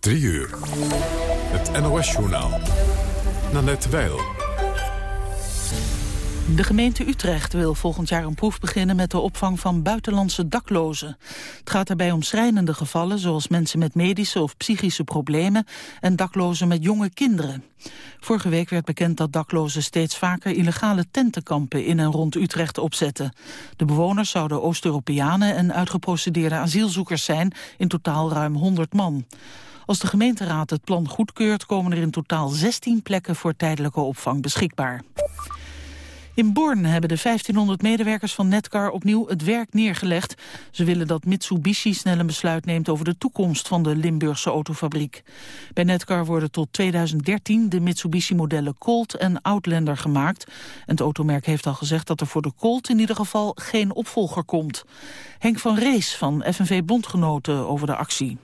3 uur. Het NOS-journaal. Nanette Weil. De gemeente Utrecht wil volgend jaar een proef beginnen met de opvang van buitenlandse daklozen. Het gaat daarbij om schrijnende gevallen zoals mensen met medische of psychische problemen en daklozen met jonge kinderen. Vorige week werd bekend dat daklozen steeds vaker illegale tentenkampen in en rond Utrecht opzetten. De bewoners zouden Oost-Europeanen en uitgeprocedeerde asielzoekers zijn, in totaal ruim 100 man. Als de gemeenteraad het plan goedkeurt komen er in totaal 16 plekken voor tijdelijke opvang beschikbaar. In Born hebben de 1500 medewerkers van Netcar opnieuw het werk neergelegd. Ze willen dat Mitsubishi snel een besluit neemt over de toekomst van de Limburgse autofabriek. Bij Netcar worden tot 2013 de Mitsubishi-modellen Colt en Outlander gemaakt. En het automerk heeft al gezegd dat er voor de Colt in ieder geval geen opvolger komt. Henk van Rees van FNV Bondgenoten over de actie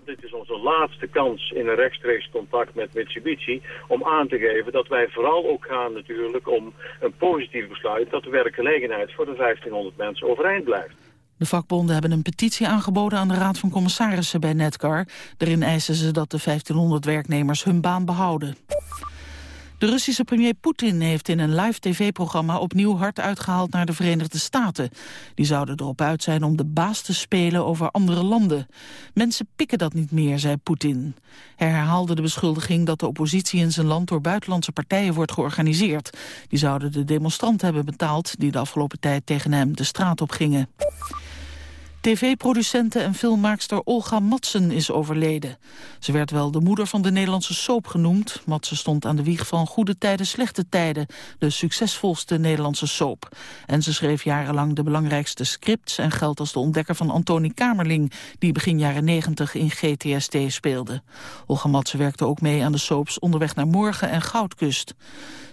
laatste kans in een rechtstreeks contact met Mitsubishi om aan te geven dat wij vooral ook gaan natuurlijk om een positief dat de werkgelegenheid voor de 1500 mensen overeind blijft. De vakbonden hebben een petitie aangeboden aan de Raad van Commissarissen bij Netcar. Daarin eisen ze dat de 1500 werknemers hun baan behouden. De Russische premier Poetin heeft in een live tv-programma opnieuw hard uitgehaald naar de Verenigde Staten. Die zouden erop uit zijn om de baas te spelen over andere landen. Mensen pikken dat niet meer, zei Poetin. Hij herhaalde de beschuldiging dat de oppositie in zijn land door buitenlandse partijen wordt georganiseerd. Die zouden de demonstranten hebben betaald die de afgelopen tijd tegen hem de straat op gingen. TV-producente en filmmaakster Olga Matsen is overleden. Ze werd wel de moeder van de Nederlandse soap genoemd. Matsen stond aan de wieg van Goede Tijden, Slechte Tijden... de succesvolste Nederlandse soap. En ze schreef jarenlang de belangrijkste scripts... en geldt als de ontdekker van Antonie Kamerling... die begin jaren 90 in GTST speelde. Olga Matsen werkte ook mee aan de soaps Onderweg naar Morgen en Goudkust.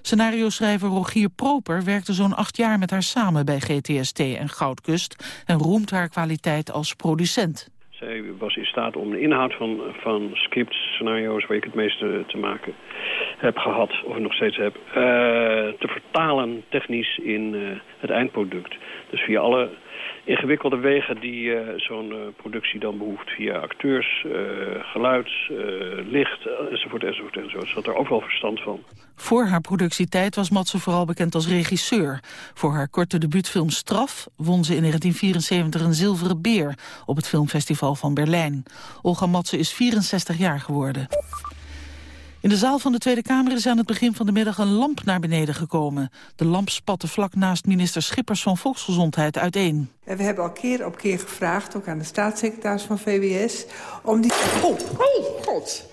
Scenario-schrijver Rogier Proper werkte zo'n acht jaar met haar samen bij GTST en Goudkust en roemt haar kwaliteit als producent. Zij was in staat om de inhoud van, van scripts, scenario's waar ik het meeste te maken heb gehad, of nog steeds heb, uh, te vertalen technisch in uh, het eindproduct. Dus via alle ingewikkelde wegen die uh, zo'n uh, productie dan behoeft. Via acteurs, uh, geluid, licht, enzovoort, enzovoort, enzovoort. Ze had er ook wel verstand van. Voor haar productietijd was Matze vooral bekend als regisseur. Voor haar korte debuutfilm Straf won ze in 1974 een zilveren beer... op het filmfestival van Berlijn. Olga Matze is 64 jaar geworden. In de zaal van de Tweede Kamer is aan het begin van de middag een lamp naar beneden gekomen. De lamp spatte vlak naast minister Schippers van Volksgezondheid uiteen. En we hebben al keer op keer gevraagd, ook aan de staatssecretaris van VWS... om die... Oh, oh god!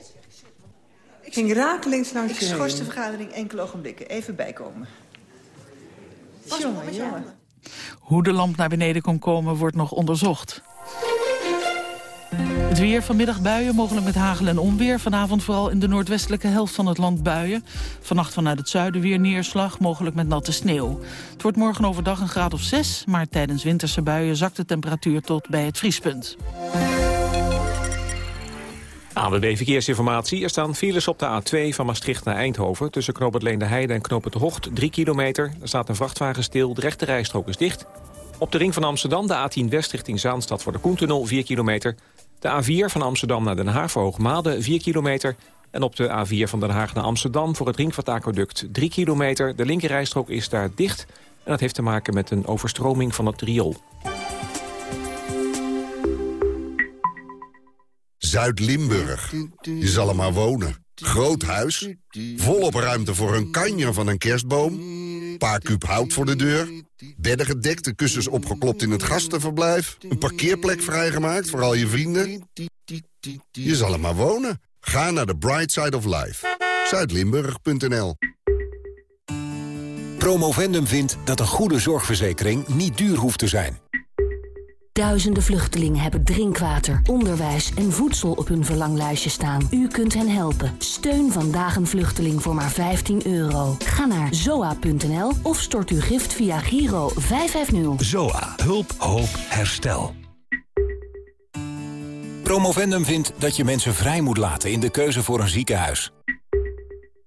Ik ging rakelings langs Ik schors de vergadering enkele ogenblikken. Even bijkomen. Jongen, jongen. Hoe de lamp naar beneden kon komen wordt nog onderzocht. Het weer vanmiddag buien, mogelijk met hagel en onweer. Vanavond vooral in de noordwestelijke helft van het land buien. Vannacht vanuit het zuiden weer neerslag, mogelijk met natte sneeuw. Het wordt morgen overdag een graad of 6, maar tijdens winterse buien zakt de temperatuur tot bij het vriespunt. ANWB Verkeersinformatie. Er staan files op de A2 van Maastricht naar Eindhoven... tussen Knoop het Leende Heide en Knoop het Hocht, 3 kilometer. Er staat een vrachtwagen stil, de rechte rijstrook is dicht. Op de ring van Amsterdam, de A10 West richting Zaanstad... voor de Koentunnel, 4 kilometer. De A4 van Amsterdam naar Den Haag voor Hoogmade 4 kilometer. En op de A4 van Den Haag naar Amsterdam voor het Ringvaartaqueduct 3 kilometer. De linkerrijstrook is daar dicht. En dat heeft te maken met een overstroming van het riool. Zuid-Limburg. Je zal er maar wonen. Groot huis, volop ruimte voor een kanjer van een kerstboom... paar kuub hout voor de deur, bedden gedekt, de kussens opgeklopt in het gastenverblijf... een parkeerplek vrijgemaakt voor al je vrienden. Je zal er maar wonen. Ga naar de Bright Side of Life. Zuidlimburg.nl Promovendum vindt dat een goede zorgverzekering niet duur hoeft te zijn. Duizenden vluchtelingen hebben drinkwater, onderwijs en voedsel op hun verlanglijstje staan. U kunt hen helpen. Steun vandaag een vluchteling voor maar 15 euro. Ga naar zoa.nl of stort uw gift via Giro 550. ZOA. Hulp, hoop, herstel. Promovendum vindt dat je mensen vrij moet laten in de keuze voor een ziekenhuis.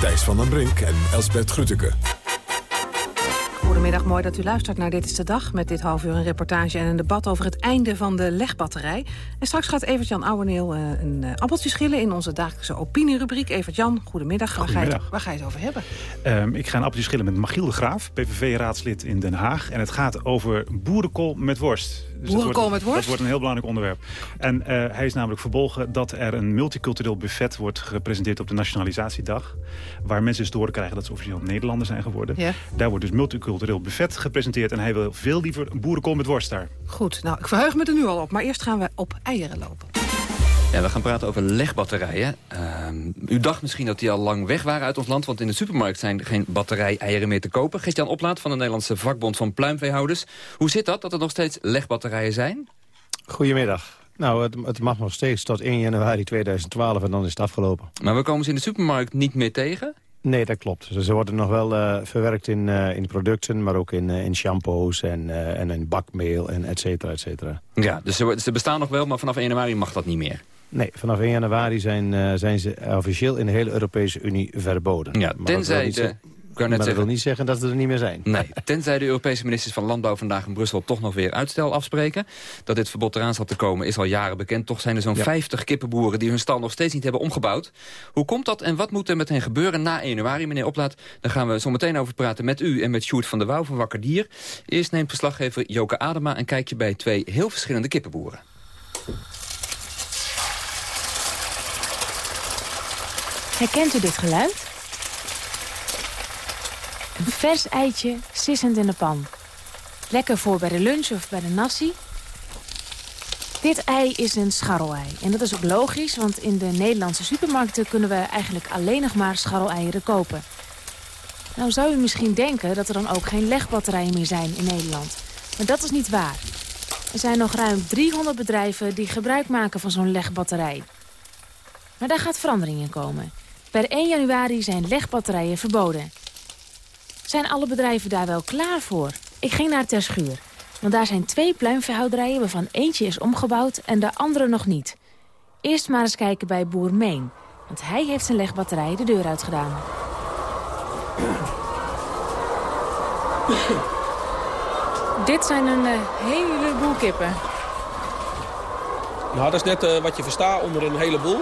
Thijs van den Brink en Elsbert Grütke. Goedemiddag, mooi dat u luistert naar Dit is de Dag... met dit half uur een reportage en een debat over het einde van de legbatterij. En straks gaat Evert-Jan Ouweneel uh, een uh, appeltje schillen... in onze dagelijkse opinierubriek. Evert-Jan, goedemiddag. Waar ga, je het, waar ga je het over hebben? Um, ik ga een appeltje schillen met Magiel de Graaf, PVV-raadslid in Den Haag. En het gaat over boerenkool met worst. Dus boerenkool wordt, met worst? Dat wordt een heel belangrijk onderwerp. En uh, hij is namelijk verbolgen dat er een multicultureel buffet wordt gepresenteerd op de Nationalisatiedag. Waar mensen dus te horen krijgen dat ze officieel Nederlander zijn geworden. Ja. Daar wordt dus multicultureel buffet gepresenteerd. En hij wil veel liever een boerenkool met worst daar. Goed, nou ik verheug me er nu al op. Maar eerst gaan we op eieren lopen. Ja, we gaan praten over legbatterijen. Uh, u dacht misschien dat die al lang weg waren uit ons land... want in de supermarkt zijn geen batterij-eieren meer te kopen. Christian Oplaat van de Nederlandse vakbond van pluimveehouders. Hoe zit dat, dat er nog steeds legbatterijen zijn? Goedemiddag. Nou, het, het, mag nog steeds tot 1 januari 2012 en dan is het afgelopen. Maar we komen ze in de supermarkt niet meer tegen? Nee, dat klopt. Ze worden nog wel uh, verwerkt in, uh, in producten, maar ook in, uh, in shampoos en, en in bakmeel en et cetera, et cetera. Ja, dus ze, ze bestaan nog wel, maar vanaf 1 januari mag dat niet meer? Nee, vanaf 1 januari zijn, zijn ze officieel in de hele Europese Unie verboden. Ja, tenzij de... maar dat wil niet zeggen dat ze er niet meer zijn. Nee, tenzij de Europese ministers van Landbouw vandaag in Brussel toch nog weer uitstel afspreken. Dat dit verbod eraan zal te komen is al jaren bekend. Toch zijn er zo'n ja. 50 kippenboeren die hun stal nog steeds niet hebben omgebouwd. Hoe komt dat en wat moet er met hen gebeuren na 1 januari, meneer Oplaat? Daar gaan we zo meteen over praten met u en met Sjoerd van der Wouw van Wakker Dier. Eerst neemt verslaggever Joke Adema een kijkje bij twee heel verschillende kippenboeren. Herkent u dit geluid? Vers eitje sissend in de pan. Lekker voor bij de lunch of bij de nasi. Dit ei is een scharrelei. En dat is ook logisch, want in de Nederlandse supermarkten... kunnen we eigenlijk alleen nog maar scharreleieren kopen. Nou zou u misschien denken dat er dan ook geen legbatterijen meer zijn in Nederland. Maar dat is niet waar. Er zijn nog ruim 300 bedrijven die gebruik maken van zo'n legbatterij. Maar daar gaat verandering in komen. Per 1 januari zijn legbatterijen verboden. Zijn alle bedrijven daar wel klaar voor? Ik ging naar Terschuur. Want daar zijn twee pluimveehouderijen waarvan eentje is omgebouwd en de andere nog niet. Eerst maar eens kijken bij boer Meen. Want hij heeft zijn legbatterij de deur uitgedaan. Dit zijn een uh, heleboel kippen. Nou, dat is net uh, wat je verstaat onder een heleboel.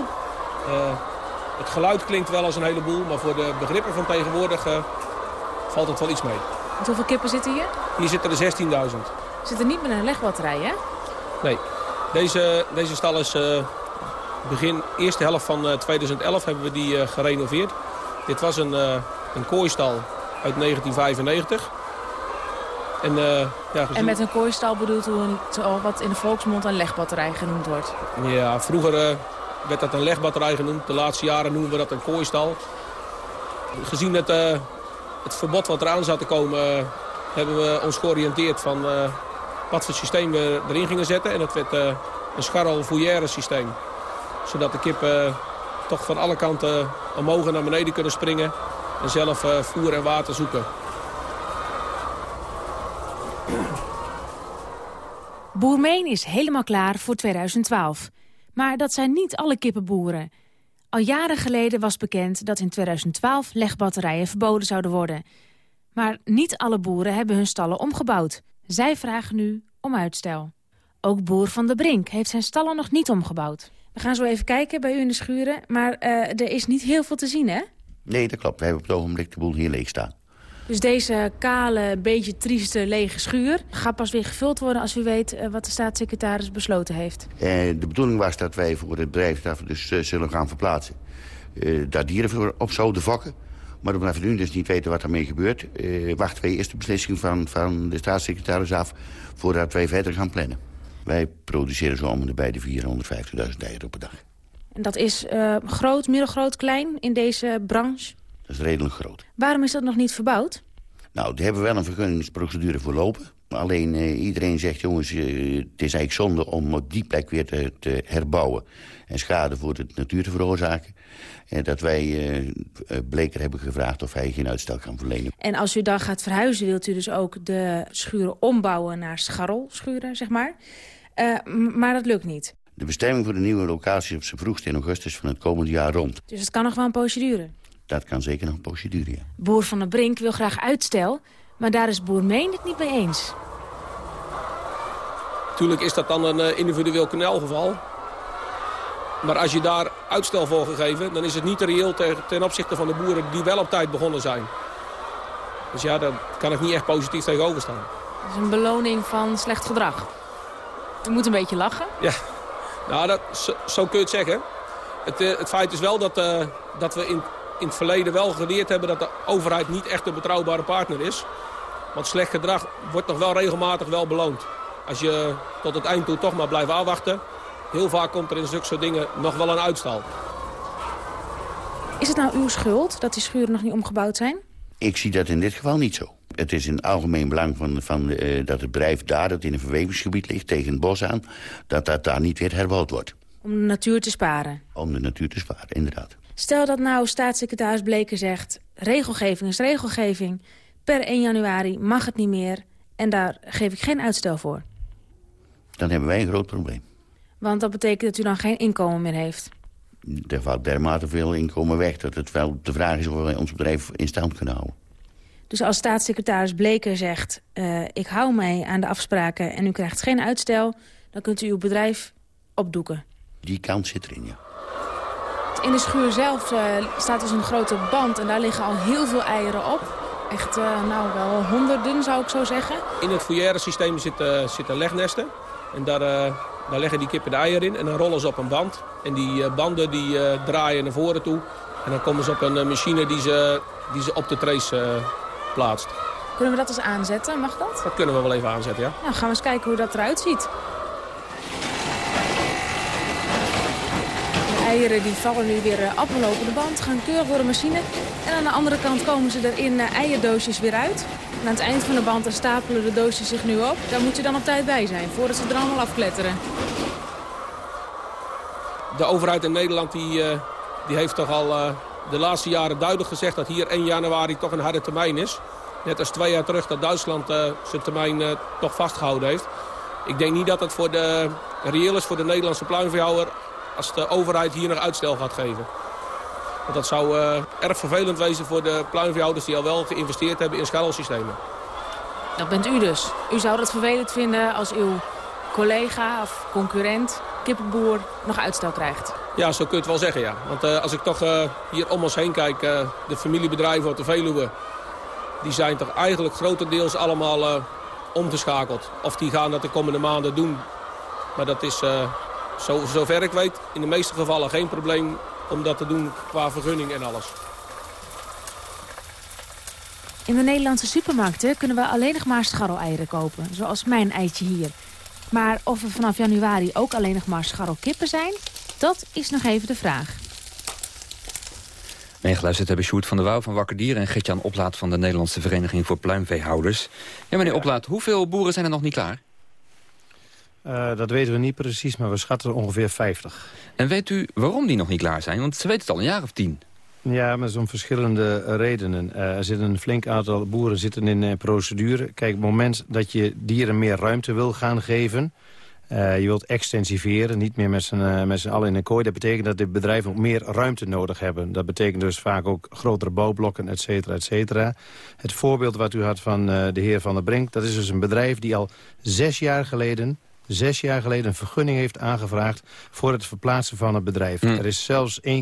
Uh, het geluid klinkt wel als een heleboel, maar voor de begrippen van tegenwoordig valt het wel iets mee. Hoeveel kippen zitten hier? Hier zitten er 16.000. Zitten niet met een legbatterij, hè? Nee. Deze, deze stal is uh, begin eerste helft van uh, 2011 hebben we die uh, gerenoveerd. Dit was een, een kooistal uit 1995. En, ja, en met een kooistal bedoelt u een, wat in de volksmond een legbatterij genoemd wordt? Ja, vroeger werd dat een legbatterij genoemd. De laatste jaren noemen we dat een kooistal. Gezien het, het verbod wat eraan zat te komen... Uh, hebben we ons georiënteerd van uh, wat voor systeem we erin gingen zetten. En dat werd een scharrel-fourière systeem. Zodat de kippen toch van alle kanten omhoog en naar beneden kunnen springen... en zelf voer en water zoeken. Boermeen is helemaal klaar voor 2012. Maar dat zijn niet alle kippenboeren. Al jaren geleden was bekend dat in 2012 legbatterijen verboden zouden worden. Maar niet alle boeren hebben hun stallen omgebouwd. Zij vragen nu om uitstel. Ook boer Van der Brink heeft zijn stallen nog niet omgebouwd. We gaan zo even kijken bij u in de schuren, maar uh, er is niet heel veel te zien, hè? Nee, dat klopt. We hebben op het ogenblik de boel hier leeg staan. Dus deze kale, beetje trieste, lege schuur gaat pas weer gevuld worden... als u weet eh, wat de staatssecretaris besloten heeft. Eh, de bedoeling was dat wij voor het bedrijf dus uh, zullen gaan verplaatsen... Daar dieren voor op zouden fokken. Maar omdat we nu dus niet weten wat ermee gebeurt... wachten wij eerst de beslissing van, van de staatssecretaris af... voordat wij verder gaan plannen. Wij produceren zo om de bij de 450.000 eieren op een dag. En dat is groot, middelgroot, klein in deze branche? Dat is redelijk groot. Waarom is dat nog niet verbouwd? Nou, daar hebben we wel een vergunningsprocedure voor lopen. Alleen uh, iedereen zegt, jongens, uh, het is eigenlijk zonde om op die plek weer te, te herbouwen... en schade voor de natuur te veroorzaken. En dat wij uh, Bleker hebben gevraagd of hij geen uitstel kan verlenen. En als u dan gaat verhuizen, wilt u dus ook de schuren ombouwen naar scharrelschuren, zeg maar. maar dat lukt niet. De bestemming voor de nieuwe locatie is op zijn vroegst in augustus van het komende jaar rond. Dus het kan nog wel een procedure? Dat kan zeker nog een procedure, ja. Boer van der Brink wil graag uitstel, maar daar is Boer Meen het niet mee eens. Tuurlijk is dat dan een uh, individueel kanaalgeval. Maar als je daar uitstel voor gegeven, dan is het niet reëel ten, opzichte van de boeren die wel op tijd begonnen zijn. Dus ja, daar kan ik niet echt positief tegenover staan. Dat is een beloning van slecht gedrag. U moet een beetje lachen. Ja, nou, dat, zo, kun je het zeggen. Het, uh, het feit is wel dat, uh, dat we in in het verleden wel geleerd hebben dat de overheid niet echt een betrouwbare partner is. Want slecht gedrag wordt nog wel regelmatig wel beloond. Als je tot het eind toe toch maar blijft afwachten... heel vaak komt er in zulke soort dingen nog wel een uitstal. Is het nou uw schuld dat die schuren nog niet omgebouwd zijn? Ik zie dat in dit geval niet zo. Het is in algemeen belang van, van, uh, dat het bedrijf daar, dat in een verwevingsgebied ligt, tegen het bos aan, dat dat daar niet weer herbouwd wordt. Om de natuur te sparen? Om de natuur te sparen, inderdaad. Stel dat nou staatssecretaris Bleken zegt... regelgeving is regelgeving, per 1 januari mag het niet meer... en daar geef ik geen uitstel voor. Dan hebben wij een groot probleem. Want dat betekent dat u dan geen inkomen meer heeft. Er valt dermate veel inkomen weg dat het wel de vraag is... of wij ons bedrijf in stand kunnen houden. Dus als staatssecretaris Bleker zegt... Uh, ik hou mij aan de afspraken en u krijgt geen uitstel... dan kunt u uw bedrijf opdoeken. Die kans zit erin, ja. In de schuur zelf uh, staat dus een grote band en daar liggen al heel veel eieren op. Echt, uh, nou wel honderden zou ik zo zeggen. In het foyer systeem zitten, zitten legnesten. En daar, daar leggen die kippen de eieren in en dan rollen ze op een band. En die banden die draaien naar voren toe. En dan komen ze op een machine die ze, die ze op de trace plaatst. Kunnen we dat eens aanzetten? Mag dat? Dat kunnen we wel even aanzetten, ja. Nou, gaan we eens kijken hoe dat eruit ziet. Eieren die vallen nu weer uh, de band, gaan keurig door de machine. En aan de andere kant komen ze er in uh, eierdoosjes weer uit. Aan het eind van de band stapelen de doosjes zich nu op. Daar moet je dan op tijd bij zijn, voordat ze er allemaal afkletteren. De overheid in Nederland die, uh, die heeft toch al de laatste jaren duidelijk gezegd... dat hier 1 januari toch een harde termijn is. Net als twee jaar terug dat Duitsland zijn termijn toch vastgehouden heeft. Ik denk niet dat het voor de, reëel is voor de Nederlandse pluimveehouder als de overheid hier nog uitstel gaat geven. Want dat zou uh, erg vervelend wezen voor de pluimveehouders die al wel geïnvesteerd hebben in scharrelsystemen. Dat bent u dus. U zou dat vervelend vinden als uw collega of concurrent, kippenboer, nog uitstel krijgt? Ja, zo kun je het wel zeggen, ja. Want uh, als ik toch uh, hier om ons heen kijk, de familiebedrijven op de Veluwe... die zijn toch eigenlijk grotendeels allemaal omgeschakeld. Of die gaan dat de komende maanden doen. Maar dat is zo, zover ik weet, in de meeste gevallen geen probleem om dat te doen qua vergunning en alles. In de Nederlandse supermarkten kunnen we alleen nog maar scharreleieren kopen. Zoals mijn eitje hier. Maar of er vanaf januari ook alleen nog maar scharrelkippen zijn... dat is nog even de vraag. Meegeluisterd hebben Sjoerd van der Wouw van Wakker Dieren... en Gertjan Oplaat van de Nederlandse Vereniging voor Pluimveehouders. Ja, meneer Oplaat, hoeveel boeren zijn er nog niet klaar? Uh, dat weten we niet precies, maar we schatten ongeveer 50. En weet u waarom die nog niet klaar zijn? Want ze weten het al een jaar of tien. Ja, maar om verschillende redenen. Uh, er zitten een flink aantal boeren zitten in uh, procedure. Kijk, op het moment dat je dieren meer ruimte wil gaan geven... je wilt extensiveren, niet meer met z'n allen in een kooi. Dat betekent dat de bedrijven ook meer ruimte nodig hebben. Dat betekent dus vaak ook grotere bouwblokken, et cetera, et cetera. Het voorbeeld wat u had van de heer Van der Brink... dat is dus een bedrijf die al zes jaar geleden zes jaar geleden een vergunning heeft aangevraagd... voor het verplaatsen van het bedrijf. Hm. Er is zelfs 1,2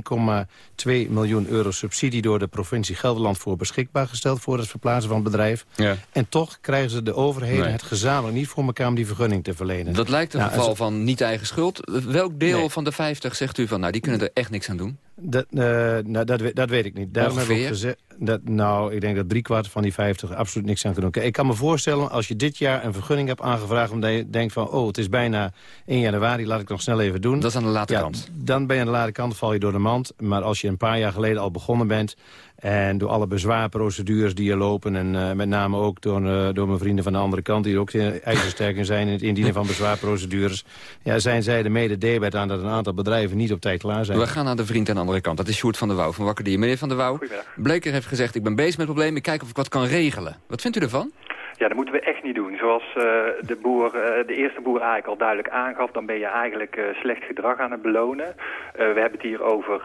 miljoen euro subsidie door de provincie Gelderland voor beschikbaar gesteld... voor het verplaatsen van het bedrijf. Ja. En toch krijgen ze de overheden Nee. het gezamenlijk niet voor elkaar om die vergunning te verlenen. Dat lijkt een Nou, geval als- van niet eigen schuld. Welk deel Nee. van de 50 zegt u van, nou, die kunnen er echt niks aan doen? Dat, eh, nou, dat, dat weet ik niet. Daarom heb ik gezegd, dat, nou, ik denk dat driekwart van die 50 absoluut niks aan kan doen. Ik kan me voorstellen, als je dit jaar een vergunning hebt aangevraagd... omdat je denkt van, oh, het is bijna 1 januari, laat ik het nog snel even doen. Dat is aan de late Ja, kant. Dan ben je aan de late kant, val je door de mand. Maar als je een paar jaar geleden al begonnen bent... en door alle bezwaarprocedures die er lopen... en eh, met name ook door, eh, door mijn vrienden van de andere kant... die er ook eh, ijzersterk in zijn in het indienen van bezwaarprocedures... Ja, zijn zij de mede debet aan dat een aantal bedrijven niet op tijd klaar zijn. We gaan naar de vriend aan de andere kant. Dat is Sjoerd van der Wouw van Wakker Dier. Meneer van der Wouw, Bleker heeft gezegd... ik ben bezig met problemen, ik kijk of ik wat kan regelen. Wat vindt u ervan? Ja, dat moeten we echt niet doen. Zoals eh, de, boer, eh, de eerste boer eigenlijk al duidelijk aangaf... dan ben je eigenlijk eh, slecht gedrag aan het belonen. We hebben het hier over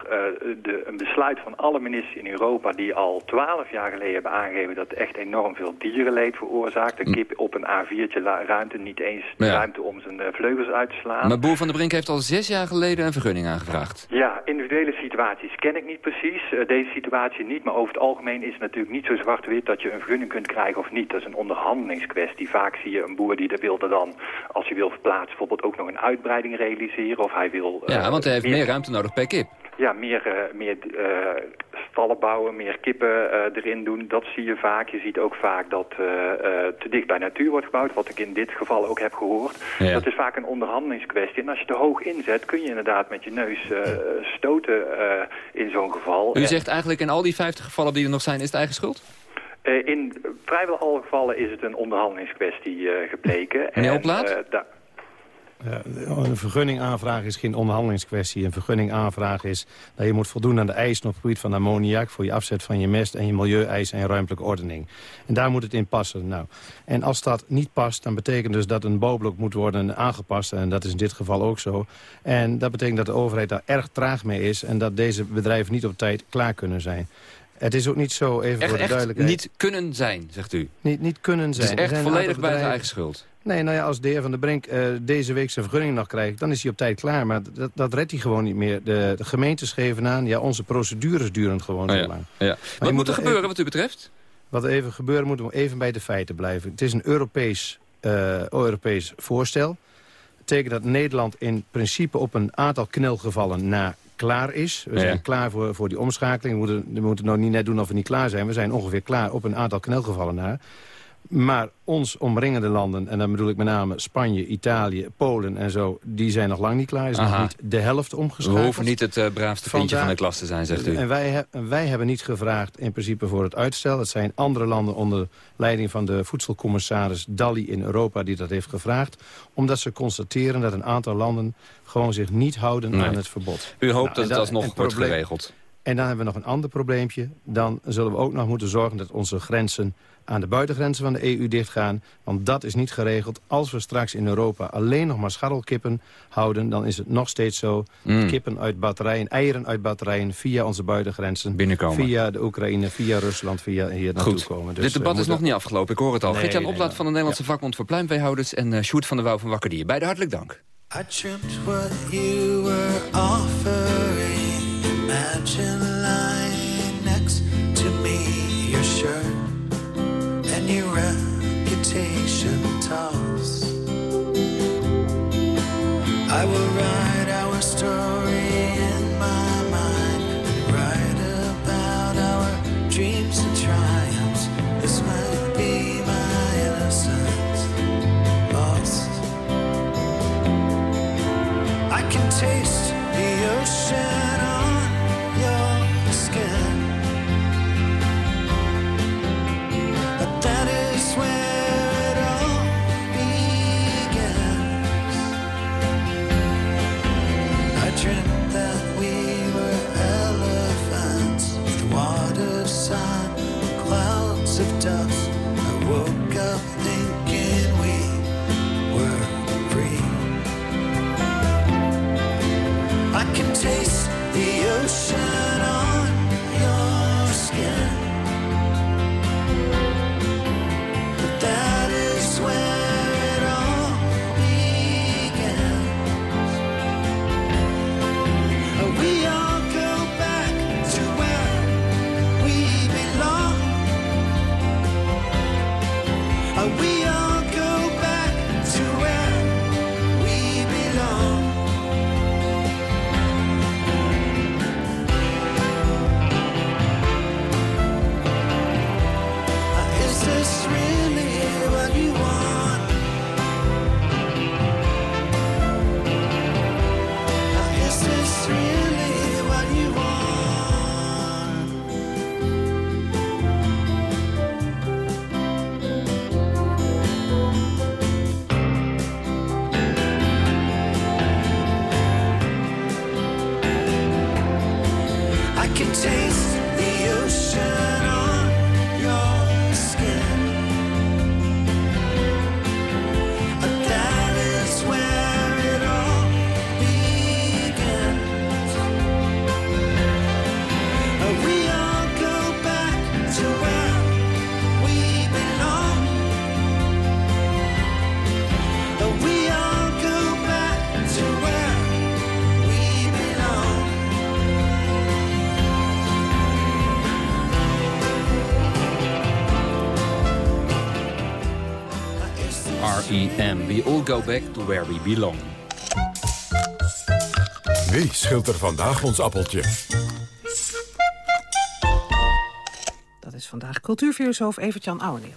de, een besluit van alle ministers in Europa... die al twaalf jaar geleden hebben aangegeven... dat echt enorm veel dierenleed veroorzaakt. Een kip op een A4'tje la- ruimte, niet eens Ja. ruimte om zijn vleugels uit te slaan. Maar Boer van der Brink heeft al zes jaar geleden een vergunning aangevraagd. Ja, individuele situaties ken ik niet precies. Deze situatie niet, maar over het algemeen is het natuurlijk niet zo zwart-wit dat je een vergunning kunt krijgen of niet. Dat is een onderhandelingskwestie. Vaak zie je een boer die er wilde dan, als hij wil verplaatsen, bijvoorbeeld ook nog een uitbreiding realiseren. Of hij wil... eh, Ja, want hij heeft meer ruimte nodig per kip. Ja, meer, eh, meer eh, stallen bouwen, meer kippen eh, erin doen. Dat zie je vaak. Je ziet ook vaak dat eh, eh, te dicht bij natuur wordt gebouwd. Wat ik in dit geval ook heb gehoord. Ja. Dat is vaak een onderhandelingskwestie. En als je te hoog inzet, kun je inderdaad met je neus eh, stoten eh, in zo'n geval. U En, zegt eigenlijk in al die 50 gevallen die er nog zijn, is het eigen schuld? Eh, in vrijwel alle gevallen is het een onderhandelingskwestie eh, gebleken. Meneer En, Hoplaat? eh, een vergunning aanvragen is geen onderhandelingskwestie. Een vergunning aanvragen is dat je moet voldoen aan de eisen op het gebied van ammoniak... voor je afzet van je mest en je milieueisen en ruimtelijke ordening. En daar moet het in passen. Nou, en als dat niet past, dan betekent dus dat een bouwblok moet worden aangepast. En dat is in dit geval ook zo. En dat betekent dat de overheid daar erg traag mee is... en dat deze bedrijven niet op tijd klaar kunnen zijn. Het is ook niet zo, even Echt, voor de duidelijkheid... niet kunnen zijn, zegt u. Niet, niet kunnen Het zijn. is Er echt zijn volledig bij zijn eigen schuld. Nee, nou ja, als de heer Van der Brink eh, deze week zijn vergunning nog krijgt... dan is hij op tijd klaar. Maar dat, dat redt hij gewoon niet meer. De, de gemeentes geven aan, ja, onze procedures duren gewoon Oh zo ja, lang. ja. Wat moet er gebeuren wat u betreft? Wat er even gebeuren moet, om even bij de feiten blijven. Het is een Europees, eh, Europees voorstel. Dat betekent dat Nederland in principe op een aantal knelgevallen na klaar is. We Ja. zijn klaar voor, voor die omschakeling. We moeten, we moeten nou niet net doen of we niet klaar zijn. We zijn ongeveer klaar op een aantal knelgevallen na. Maar ons omringende landen, en dan bedoel ik met name Spanje, Italië, Polen en zo... die zijn nog lang niet klaar. Is nog Aha. niet de helft We omgeschakeld. hoeven niet het eh, braafste kindje van de klas te zijn, zegt u. En wij, he- wij hebben niet gevraagd in principe voor het uitstel. Het zijn andere landen onder leiding van de voedselcommissaris Dalli in Europa die dat heeft gevraagd. Omdat ze constateren dat een aantal landen gewoon zich niet houden Nee. aan het verbod. U hoopt Nou, dat het alsnog wordt probleem- geregeld. En dan hebben we nog een ander probleempje. Dan zullen we ook nog moeten zorgen dat onze grenzen aan de buitengrenzen van de EU dichtgaan. Want dat is niet geregeld. Als we straks in Europa alleen nog maar scharrelkippen houden... dan is het nog steeds zo Mm. dat kippen uit batterijen, eieren uit batterijen... via onze buitengrenzen, Binnenkomen. via de Oekraïne, via Rusland, via hier naartoe Goed, komen. Dus dit debat we is nog niet afgelopen, ik hoor het al. Nee, Gert-Jan nee, Oplaat nee. van de Nederlandse vakbond voor pluimveehouders... en eh Sjoerd van der Wouw van Wakker Dier. Beide hartelijk dank. I dreamt what you were offering. Imagine lying reputation toss. I will write our story. Go back to where we belong. Wie schilt er vandaag ons appeltje? Dat is vandaag cultuurfilosoof Evert-Jan Ouweneel.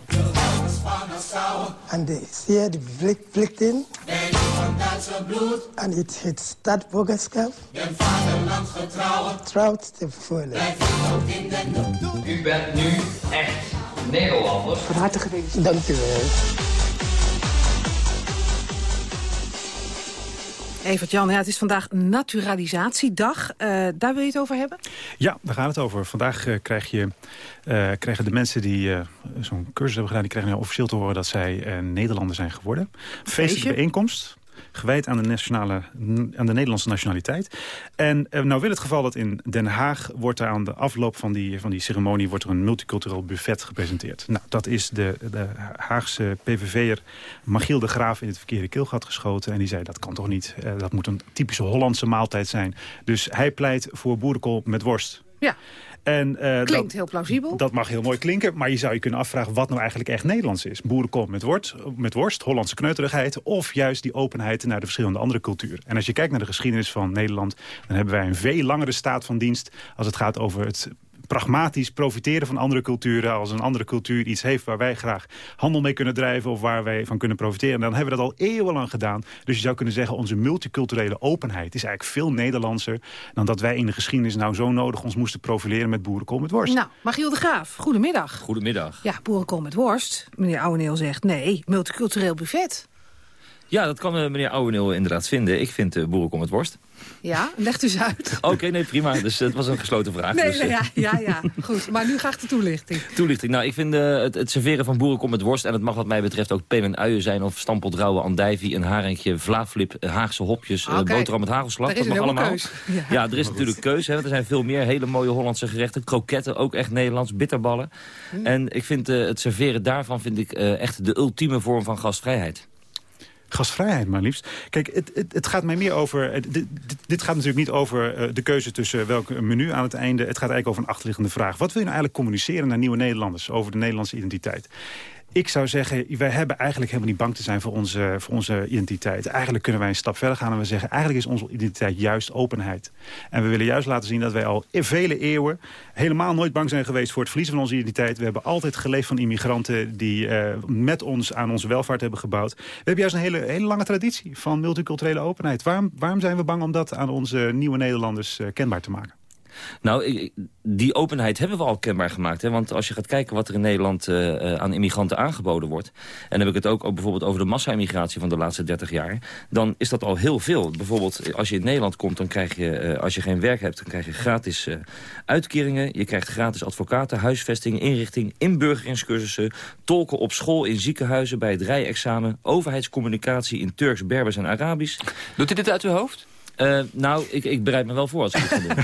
En de zeer die blik, blikt in. En het, het stadburgerschap. Trouwt te voelen. U bent nu echt Nederlander. Van harte gewenst. Dank u wel. Evert-Jan, ja, het is vandaag naturalisatiedag. Eh, daar wil je het over hebben? Ja, daar gaat het over. Vandaag eh, krijg je, eh, krijgen de mensen die zo'n cursus hebben gedaan... die krijgen nou officieel te horen dat zij Nederlander zijn geworden. Feestelijke bijeenkomst. Gewijd aan de, nationale, aan de Nederlandse nationaliteit. En eh, nou wil het geval dat in Den Haag wordt er aan de afloop van die, van die ceremonie... wordt er een multicultureel buffet gepresenteerd. Nou, dat is de, de Haagse PVV'er Magiel de Graaf in het verkeerde keelgat geschoten. En die zei, dat kan toch niet? Eh, dat moet een typische Hollandse maaltijd zijn. Dus hij pleit voor boerenkool met worst. Ja. En, eh, Klinkt dat, heel plausibel. dat mag heel mooi klinken, maar je zou je kunnen afvragen... wat nou eigenlijk echt Nederlands is. Boerenkool met, worst, met worst, Hollandse kneuterigheid... of juist die openheid naar de verschillende andere culturen. En als je kijkt naar de geschiedenis van Nederland... dan hebben wij een veel langere staat van dienst... als het gaat over het pragmatisch profiteren van andere culturen. Als een andere cultuur iets heeft waar wij graag handel mee kunnen drijven... of waar wij van kunnen profiteren, dan hebben we dat al eeuwenlang gedaan. Dus je zou kunnen zeggen, onze multiculturele openheid... is eigenlijk veel Nederlandser dan dat wij in de geschiedenis... nou zo nodig ons moesten profileren met boerenkool met worst. Nou, Magiel de Graaf, goedemiddag. Goedemiddag. Ja, boerenkool met worst. Meneer Ouweneel zegt nee, multicultureel buffet. Ja, dat kan eh, meneer Ouweneel inderdaad vinden. Ik vind uh, boerenkom met worst. Ja, legt u eens uit. Oké, nee, prima. Dus het was een gesloten vraag. Nee, dus, nee, eh, ja, ja, ja, goed. Maar nu graag de toelichting. Toelichting. Nou, ik vind eh, het, het serveren van boerenkom met worst... en het mag wat mij betreft ook pen en uien zijn... of stampot rauwe andijvie, een haringje, vlaaflip, eh, Haagse hopjes... Eh, boterham met hagelslag. Dat mag allemaal. keus. Ja, er is natuurlijk keuze. Hè, want er zijn veel meer hele mooie Hollandse gerechten. Kroketten, ook echt Nederlands. Bitterballen. Hm. En ik vind eh, het serveren daarvan vind ik, eh, echt de ultieme vorm van gastvrijheid. Gastvrijheid maar liefst. Kijk, het, het, het gaat mij meer over... eh, Dit, dit, gaat natuurlijk niet over eh, de keuze tussen welk menu aan het einde. Het gaat eigenlijk over een achterliggende vraag. Wat wil je nou eigenlijk communiceren naar nieuwe Nederlanders... over de Nederlandse identiteit? Ik zou zeggen, wij hebben eigenlijk helemaal niet bang te zijn voor onze, voor onze identiteit. Eigenlijk kunnen wij een stap verder gaan en we zeggen... eigenlijk is onze identiteit juist openheid. En we willen juist laten zien dat wij al vele eeuwen... helemaal nooit bang zijn geweest voor het verliezen van onze identiteit. We hebben altijd geleefd van immigranten die eh, met ons aan onze welvaart hebben gebouwd. We hebben juist een hele, hele lange traditie van multiculturele openheid. Waarom, waarom zijn we bang om dat aan onze nieuwe Nederlanders eh, kenbaar te maken? Nou, die openheid hebben we al kenbaar gemaakt. Hè? Want als je gaat kijken wat er in Nederland eh, eh, aan immigranten aangeboden wordt... en dan heb ik het ook, bijvoorbeeld over de massa-immigratie van de laatste 30 jaar... dan is dat al heel veel. Bijvoorbeeld, als je in Nederland komt, dan krijg je, eh, als je geen werk hebt... dan krijg je gratis eh, uitkeringen, je krijgt gratis advocaten... huisvesting, inrichting, inburgeringscursussen... tolken op school, in ziekenhuizen, bij het rijexamen... overheidscommunicatie in Turks, Berbers en Arabisch. Doet u dit uit uw hoofd? Eh, nou, ik, ik bereid me wel voor als ik het ga doen.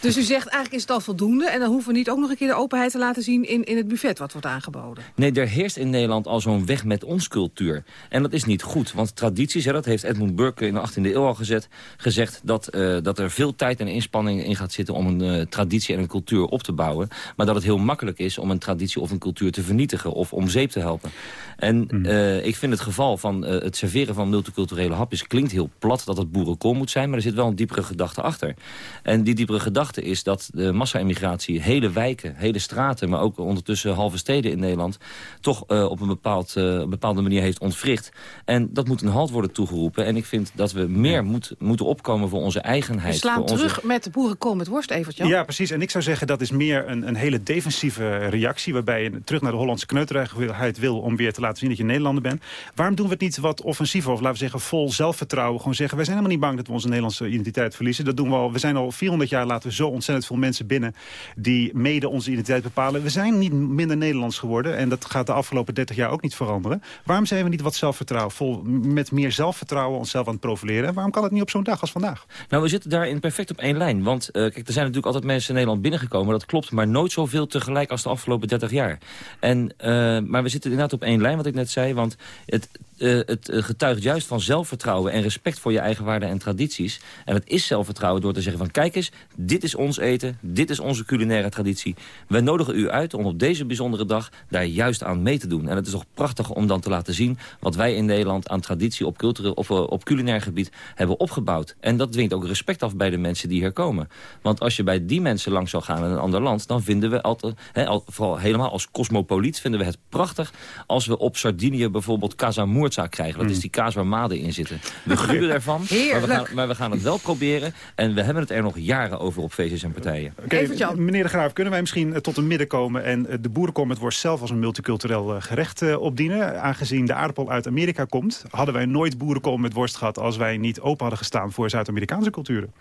Dus u zegt eigenlijk is het al voldoende... en dan hoeven we niet ook nog een keer de openheid te laten zien... in, in het buffet wat wordt aangeboden. Nee, er heerst in Nederland al zo'n weg met ons cultuur. En dat is niet goed, want tradities, hè, dat heeft Edmund Burke in de 18e eeuw al gezet, gezegd... Dat, eh, dat er veel tijd en inspanning in gaat zitten om een eh, traditie en een cultuur op te bouwen. Maar dat het heel makkelijk is om een traditie of een cultuur te vernietigen... of om zeep te helpen. En eh, ik vind het geval van eh, het serveren van multiculturele hapjes... klinkt heel plat dat het boerenkool moet zijn... maar er zit wel een diepere gedachte achter. En die diepere gedachte is dat de massa-immigratie... hele wijken, hele straten, maar ook ondertussen halve steden in Nederland... toch eh, op een bepaald, eh, bepaalde manier heeft ontwricht. En dat moet een halt worden toegeroepen. En ik vind dat we meer moet, moeten opkomen voor onze eigenheid. We slaan voor onze... terug met de boerenkool met worst, Evert-Jan. Ja, precies. En ik zou zeggen dat is meer een, een hele defensieve reactie... waarbij je terug naar de Hollandse kneuterigheid wil... om weer te laten zien dat je Nederlander bent. Waarom doen we het niet wat offensiever? Of laten we zeggen vol zelfvertrouwen. Gewoon zeggen, wij zijn helemaal niet bang dat we onze Nederlandse identiteit verliezen. Dat doen we al. We zijn al 400 jaar laten we zo ontzettend veel mensen binnen... die mede onze identiteit bepalen. We zijn niet minder Nederlands geworden. En dat gaat de afgelopen 30 jaar ook niet veranderen. Waarom zijn we niet wat zelfvertrouwen, vol, met meer zelfvertrouwen onszelf aan het profileren? En waarom kan het niet op zo'n dag als vandaag? Nou, we zitten daarin perfect op één lijn. Want eh, kijk, er zijn natuurlijk altijd mensen in Nederland binnengekomen. Dat klopt, maar nooit zoveel tegelijk als de afgelopen 30 jaar. En, eh, maar we zitten inderdaad op één lijn, wat ik net zei. Want het, eh, het eh, getuigt juist van zelfvertrouwen en respect voor je eigen waarden en tradities. En het is zelfvertrouwen door te zeggen van kijk eens, dit is ons eten, dit is onze culinaire traditie. Wij nodigen u uit om op deze bijzondere dag daar juist aan mee te doen. En het is toch prachtig om dan te laten zien wat wij in Nederland aan traditie op, cultureel, of, eh, op culinair gebied hebben opgebouwd. En dat dwingt ook respect af bij de mensen die hier komen. Want als je bij die mensen langs zou gaan in een ander land, dan vinden we altijd, al, vooral helemaal als cosmopoliet, vinden we het prachtig als we op Sardinië bijvoorbeeld Casa Moorza krijgen. Dat is die kaas waar maden in zitten. We gruwen ervan, maar we, Heerlijk. gaan, maar we gaan het wel proberen. En we hebben het er nog jaren over op feestjes en partijen. Oké, meneer de Graaf, kunnen wij misschien eh, tot een midden komen... en eh, de boerenkom met worst zelf als een multicultureel eh, gerecht opdienen? Aangezien de aardappel uit Amerika komt... hadden wij nooit boerenkom met worst gehad... als wij niet open hadden gestaan voor Zuid-Amerikaanse culturen.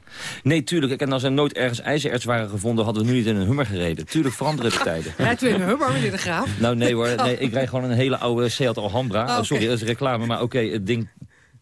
Nee, tuurlijk. En als er nooit ergens ijzererts waren gevonden... hadden we nu niet in een hummer gereden. Tuurlijk veranderen de tijden. Rijdt u in een hummer, meneer de Graaf? Nou nee hoor, nee, ik rijd gewoon een hele oude Seat Alhambra. Oh, Oh, sorry, dat is reclame, maar oké, het ding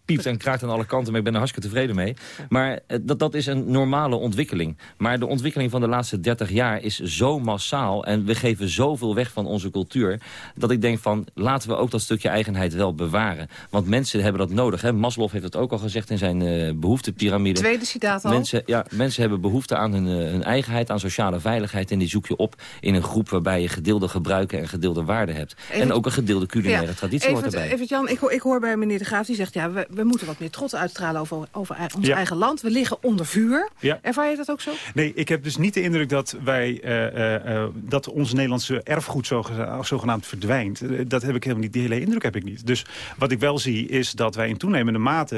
piept en kraakt aan alle kanten, maar ik ben er hartstikke tevreden mee. Maar eh, dat, dat is een normale ontwikkeling. Maar de ontwikkeling van de laatste 30 jaar is zo massaal... en we geven zoveel weg van onze cultuur... dat ik denk van, laten we ook dat stukje eigenheid wel bewaren. Want mensen hebben dat nodig. Hè? Maslow heeft het ook al gezegd in zijn eh behoeftepyramide. Tweede citaat al. Mensen, ja, mensen hebben behoefte aan hun, eh, hun eigenheid, aan sociale veiligheid... en die zoek je op in een groep waarbij je gedeelde gebruiken en gedeelde waarden hebt. Even- en ook een gedeelde culinaire traditie even, hoort erbij. Even Jan, ik hoor, ik hoor bij meneer de Graaf die zegt... ja, we, we moeten wat meer trots uitstralen over, over ons Ja. eigen land. We liggen onder vuur. Ja. Ervaar je dat ook zo? Nee, ik heb dus niet de indruk dat wij eh, eh, eh, dat ons Nederlandse erfgoed zoge- zogenaamd verdwijnt. Dat heb ik helemaal niet. Die hele indruk heb ik niet. Dus wat ik wel zie is dat wij in toenemende mate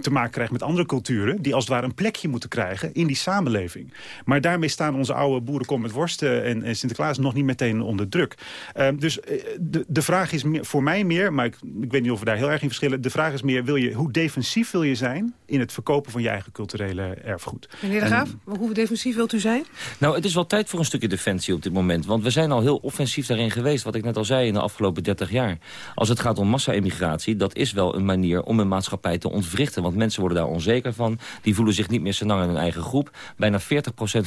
te maken krijgen met andere culturen die als het ware een plekje moeten krijgen in die samenleving. Maar daarmee staan onze oude boerenkom met worsten en, en Sinterklaas nog niet meteen onder druk. Eh, dus de, de vraag is voor mij meer, maar ik, ik weet niet of we daar heel erg in verschillen. De vraag is meer, wil je, hoe defensief wil je zijn in het verkopen van je eigen culturele erfgoed? Meneer de En- Graaf, hoe defensief wilt u zijn? Nou, het is wel tijd voor een stukje defensie op dit moment. Want we zijn al heel offensief daarin geweest, wat ik net al zei, in de afgelopen 30 jaar. Als het gaat om massa-emigratie, dat is wel een manier om een maatschappij te ontwrichten. Want mensen worden daar onzeker van. Die voelen zich niet meer zo lang in hun eigen groep. Bijna 40%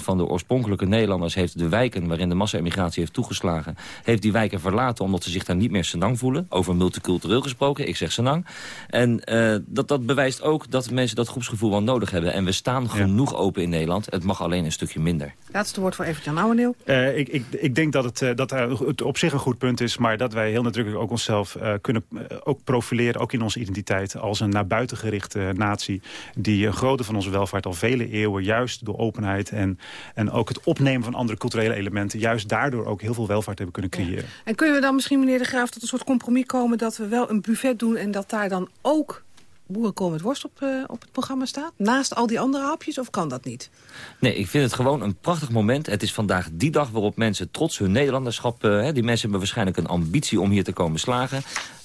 van de oorspronkelijke Nederlanders heeft de wijken waarin de massa-emigratie heeft toegeslagen, heeft die wijken verlaten omdat ze zich daar niet meer senang voelen. Over multicultureel gesproken, ik zeg senang. En eh, dat, dat bewijst ook dat mensen dat groepsgevoel wel nodig hebben. En we staan genoeg open in Nederland. Het mag alleen een stukje minder. Laatste woord voor Evert-Jan Ouweneel. Eh, ik, ik, ik denk dat, het, eh, dat het op zich een goed punt is... maar dat wij heel nadrukkelijk ook onszelf eh, kunnen ook profileren... ook in onze identiteit als een naar buiten gerichte natie... die een grote van onze welvaart al vele eeuwen... juist door openheid en, en ook het opnemen van andere culturele elementen... juist daardoor ook heel veel welvaart hebben kunnen creëren. En kunnen we dan misschien, meneer de Graaf, tot een soort compromis komen... dat we wel een buffet doen en dat daar dan ook boerenkool met worst op, eh, op het programma staat? Naast al die andere hapjes, of kan dat niet? Nee, ik vind het gewoon een prachtig moment. Het is vandaag die dag waarop mensen trots hun Nederlanderschap... hè, die mensen hebben waarschijnlijk een ambitie om hier te komen slagen.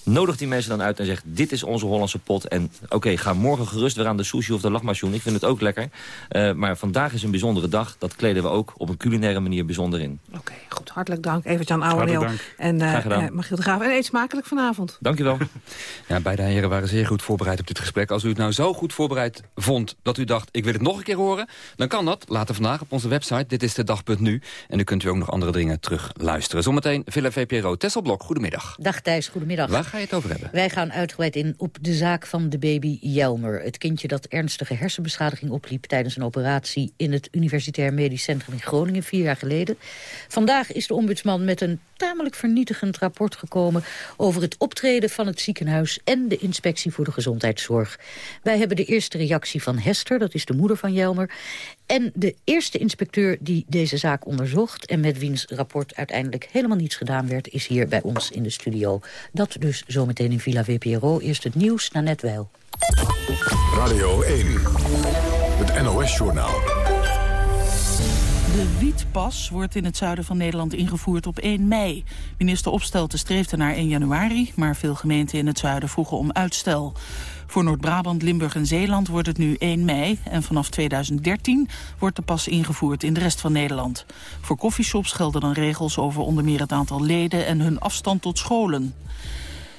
Nodig die mensen dan uit en zegt, dit is onze Hollandse pot. En oké, ga morgen gerust weer aan de sushi of de lachmachoen. Ik vind het ook lekker. Eh, maar vandaag is een bijzondere dag. Dat kleden we ook op een culinaire manier bijzonder in. Goed, hartelijk dank, Evert-Jan Ouweneel. Hartelijk En eh, Graag gedaan. eh, Magiel de Graaf. En eet smakelijk vanavond. Dankjewel. Ja, beide heren waren zeer goed voorbereid op dit gesprek. Als u het nou zo goed voorbereid vond dat u dacht... ik wil het nog een keer horen, dan kan dat. Later vandaag op onze website. Dit is de dag.nu. En dan kunt u ook nog andere dingen terug luisteren. Zometeen Villa VPRO. Tesselblok, goedemiddag. Dag Thijs, goedemiddag. Waar het over hebben? Wij gaan uitgebreid in op de zaak van de baby Jelmer. Het kindje dat ernstige hersenbeschadiging opliep... tijdens een operatie in het Universitair Medisch Centrum in Groningen... vier jaar geleden. Vandaag is de ombudsman met een tamelijk vernietigend rapport gekomen... over het optreden van het ziekenhuis en de inspectie voor de gezondheidszorg. Wij hebben de eerste reactie van Hester, dat is de moeder van Jelmer... en de eerste inspecteur die deze zaak onderzocht... en met wiens rapport uiteindelijk helemaal niets gedaan werd... is hier bij ons in de studio. Dat dus zometeen in Villa VPRO. Eerst het nieuws, naar net wel. Radio 1, het NOS-journaal. De wietpas wordt in het zuiden van Nederland ingevoerd op 1 mei. Minister Opstelten streefde naar 1 januari... maar veel gemeenten in het zuiden vroegen om uitstel. Voor Noord-Brabant, Limburg en Zeeland wordt het nu 1 mei... en vanaf 2013 wordt de pas ingevoerd in de rest van Nederland. Voor koffieshops gelden dan regels over onder meer het aantal leden... en hun afstand tot scholen.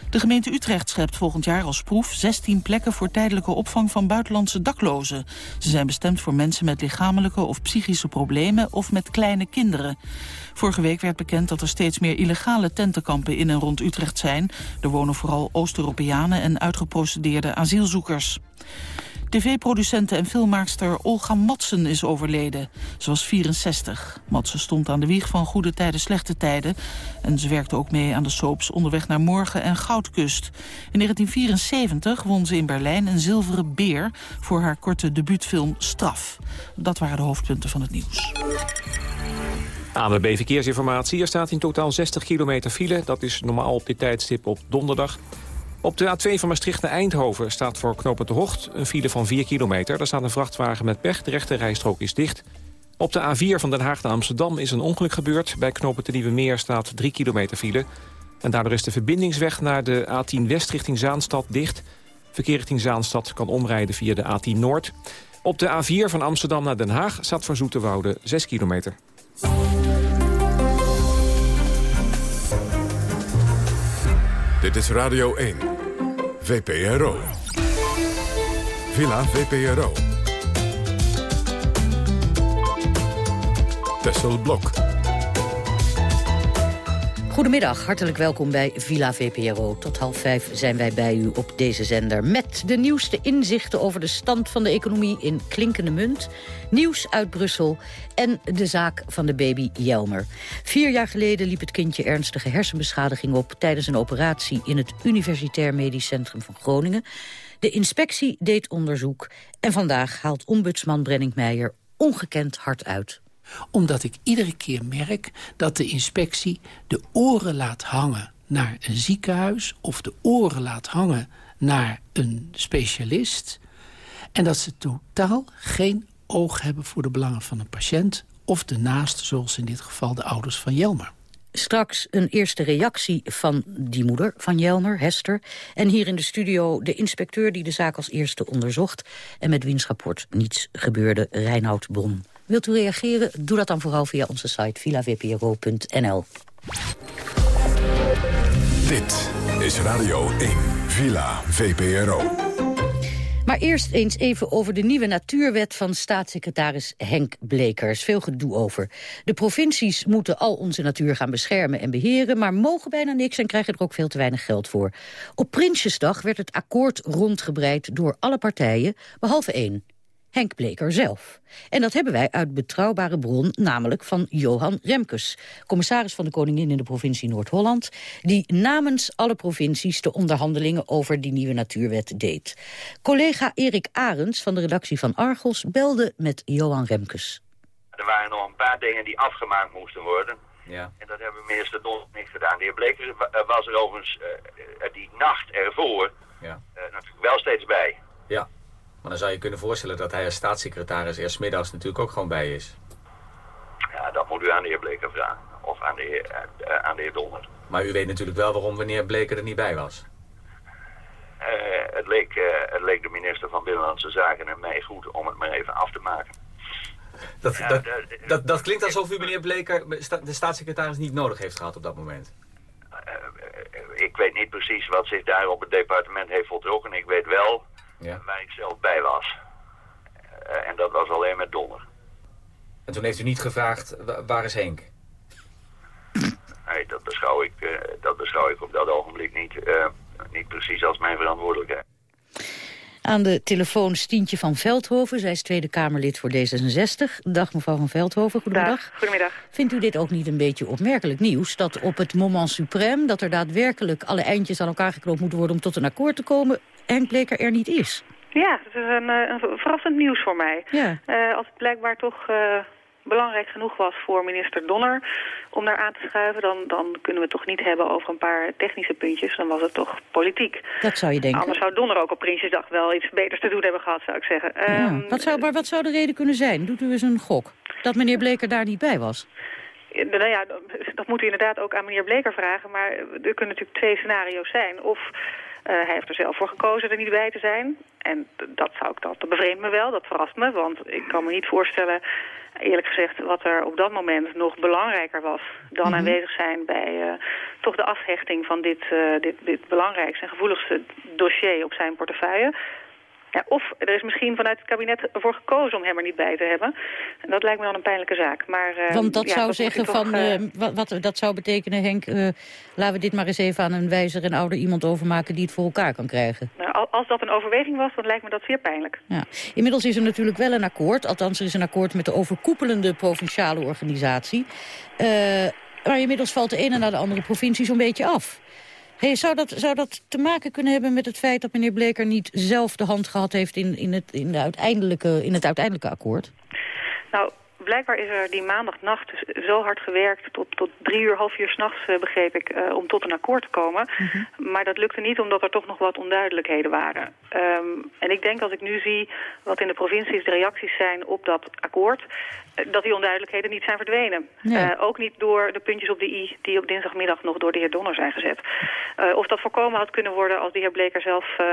De gemeente Utrecht schept volgend jaar als proef 16 plekken voor tijdelijke opvang van buitenlandse daklozen. Ze zijn bestemd voor mensen met lichamelijke of psychische problemen of met kleine kinderen. Vorige week werd bekend dat er steeds meer illegale tentenkampen in en rond Utrecht zijn. Er wonen vooral Oost-Europeanen en uitgeprocedeerde asielzoekers. TV-producente en filmmaakster Olga Matsen is overleden. Ze was 64. Matsen stond aan de wieg van Goede Tijden, Slechte Tijden. En ze werkte ook mee aan de soaps Onderweg naar Morgen en Goudkust. In 1974 won ze in Berlijn een zilveren beer... voor haar korte debuutfilm Straf. Dat waren de hoofdpunten van het nieuws. ANWB Verkeersinformatie. Er staat in totaal 60 kilometer file. Dat is normaal op dit tijdstip op donderdag. Op de A2 van Maastricht naar Eindhoven staat voor knooppunt de Hocht een file van 4 kilometer. Daar staat een vrachtwagen met pech, de rechte rijstrook is dicht. Op de A4 van Den Haag naar Amsterdam is een ongeluk gebeurd. Bij knooppunt de Nieuwe Meer staat 3 kilometer file. En daardoor is de verbindingsweg naar de A10 West richting Zaanstad dicht. Verkeer richting Zaanstad kan omrijden via de A10 Noord. Op de A4 van Amsterdam naar Den Haag staat voor Zoeterwoude 6 kilometer. Dit is Radio 1. VPRO. Villa VPRO. Tessel Blok. Goedemiddag, hartelijk welkom bij Villa VPRO. Tot half vijf zijn wij bij u op deze zender... met de nieuwste inzichten over de stand van de economie in klinkende munt... nieuws uit Brussel en de zaak van de baby Jelmer. Vier jaar geleden liep het kindje ernstige hersenbeschadiging op... tijdens een operatie in het Universitair Medisch Centrum van Groningen. De inspectie deed onderzoek en vandaag haalt ombudsman Brenning Meijer ongekend hard uit omdat ik iedere keer merk dat de inspectie de oren laat hangen naar een ziekenhuis... of de oren laat hangen naar een specialist... en dat ze totaal geen oog hebben voor de belangen van een patiënt... of de naaste, zoals in dit geval de ouders van Jelmer. Straks een eerste reactie van die moeder van Jelmer, Hester. En hier in de studio de inspecteur die de zaak als eerste onderzocht... en met wiens rapport niets gebeurde, Reinoud Bon. Wilt u reageren? Doe dat dan vooral via onze site villavpro.nl. Dit is Radio 1. Villa VPRO. Maar eerst eens even over de nieuwe natuurwet van staatssecretaris Henk Bleker. Er is veel gedoe over. De provincies moeten al onze natuur gaan beschermen en beheren... maar mogen bijna niks en krijgen er ook veel te weinig geld voor. Op Prinsjesdag werd het akkoord rondgebreid door alle partijen, behalve één. Henk Bleker zelf. En dat hebben wij uit betrouwbare bron, namelijk van Johan Remkes... commissaris van de Koningin in de provincie Noord-Holland... die namens alle provincies de onderhandelingen over die nieuwe natuurwet deed. Collega Erik Arends van de redactie van Argos belde met Johan Remkes. Er waren nog een paar dingen die afgemaakt moesten worden. Ja. En dat hebben minister Don niet gedaan. De heer Bleker wa- was er overigens eh, die nacht ervoor Ja. eh, natuurlijk wel steeds bij. ja. Maar dan zou je kunnen voorstellen dat hij als staatssecretaris eerst middags natuurlijk ook gewoon bij is. Ja, dat moet u aan de heer Bleker vragen. Of aan de heer, eh, aan de heer Donner. Maar u weet natuurlijk wel waarom wanneer Bleker er niet bij was. Eh, het, leek, eh, het leek de minister van Binnenlandse Zaken en mij goed om het maar even af te maken. Dat, Ja, dat, dat, dat klinkt alsof u meneer Bleker de staatssecretaris niet nodig heeft gehad op dat moment. Ik weet niet precies wat zich daar op het departement heeft voltrokken. Ik weet wel Ja. waar ik zelf bij was. Eh, en dat was alleen met Donner. En toen heeft u niet gevraagd, wa- waar is Henk? Nee, dat beschouw ik, eh, dat beschouw ik op dat ogenblik niet, eh, niet precies als mijn verantwoordelijkheid. Aan de telefoon Stientje van Veldhoven. Zij is Tweede Kamerlid voor D66. Dag mevrouw van Veldhoven, goedemiddag. Goedemiddag. Vindt u dit ook niet een beetje opmerkelijk nieuws? Dat op het moment suprême, dat er daadwerkelijk alle eindjes aan elkaar geknoopt moeten worden... om tot een akkoord te komen, Henk Bleker er niet is? Ja, dat is een, eh, een verrassend nieuws voor mij. Ja. Eh, als het blijkbaar toch eh, belangrijk genoeg was voor minister Donner om daar aan te schuiven... Dan, dan kunnen we het toch niet hebben over een paar technische puntjes. Dan was het toch politiek. Dat zou je denken. Anders zou Donner ook op Prinsjesdag wel iets beters te doen hebben gehad, zou ik zeggen. Ja. Ehm, Wat zou, maar wat zou de reden kunnen zijn? Doet u eens een gok. dat meneer Bleker daar niet bij was? Nou ja, dat moet u inderdaad ook aan meneer Bleker vragen. Maar er kunnen natuurlijk twee scenario's zijn. Of hij heeft er zelf voor gekozen er niet bij te zijn. En dat zou ik dat, dat bevreemdt me wel, dat verrast me. Want ik kan me niet voorstellen, eerlijk gezegd, wat er op dat moment nog belangrijker was dan Mhm. aanwezig zijn bij eh, toch de afhechting van dit, eh, dit, dit belangrijkste en gevoeligste dossier op zijn portefeuille. Ja, of er is misschien vanuit het kabinet ervoor gekozen om hem er niet bij te hebben. En dat lijkt me dan een pijnlijke zaak. Maar, eh, Want dat ja, zou zeggen toch, van, eh, eh, wat, wat dat zou betekenen, Henk... eh, laten we dit maar eens even aan een wijzer en ouder iemand overmaken... die het voor elkaar kan krijgen. nou, al- als dat een overweging was, dan lijkt me dat zeer pijnlijk. Ja. Inmiddels is er natuurlijk wel een akkoord. Althans, er is een akkoord met de overkoepelende provinciale organisatie. Eh, maar inmiddels valt de ene na de andere provincie zo'n beetje af. Hey, zou, dat, zou dat te maken kunnen hebben met het feit dat meneer Bleker niet zelf de hand gehad heeft in, in, het, in, de uiteindelijke, in het uiteindelijke akkoord? Nou, blijkbaar is er die maandagnacht zo hard gewerkt... tot, tot drie uur, half uur s'nachts, uh, begreep ik, uh, om tot een akkoord te komen. Maar dat lukte niet omdat er toch nog wat onduidelijkheden waren. Um, en ik denk als ik nu zie wat in de provincies de reacties zijn op dat akkoord... Dat die onduidelijkheden niet zijn verdwenen. Nee. Uh, ook niet door de puntjes op de i die op dinsdagmiddag nog door de heer Donner zijn gezet. Uh, of dat voorkomen had kunnen worden als de heer Bleker zelf uh,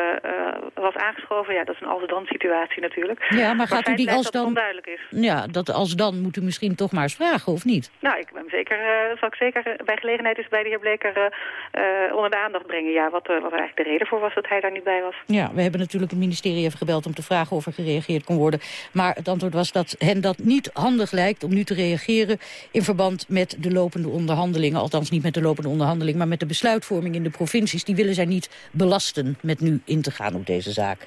was aangeschoven... ja, dat is een als-dan situatie natuurlijk. Ja, maar gaat u die als dan... onduidelijk is. Ja, dat als dan moet u misschien toch maar eens vragen, of niet? Nou, ik ben zeker, zal ik zeker bij gelegenheid eens bij de heer Bleker onder de aandacht brengen. Ja, wat, wat er eigenlijk de reden voor was dat hij daar niet bij was. Ja, we hebben natuurlijk het ministerie even gebeld om te vragen of er gereageerd kon worden. Maar het antwoord was dat hen dat niet handig lijkt om nu te reageren in verband met de lopende onderhandelingen. Althans niet met de lopende onderhandeling, maar met de besluitvorming in de provincies. Die willen zij niet belasten met nu in te gaan op deze zaak.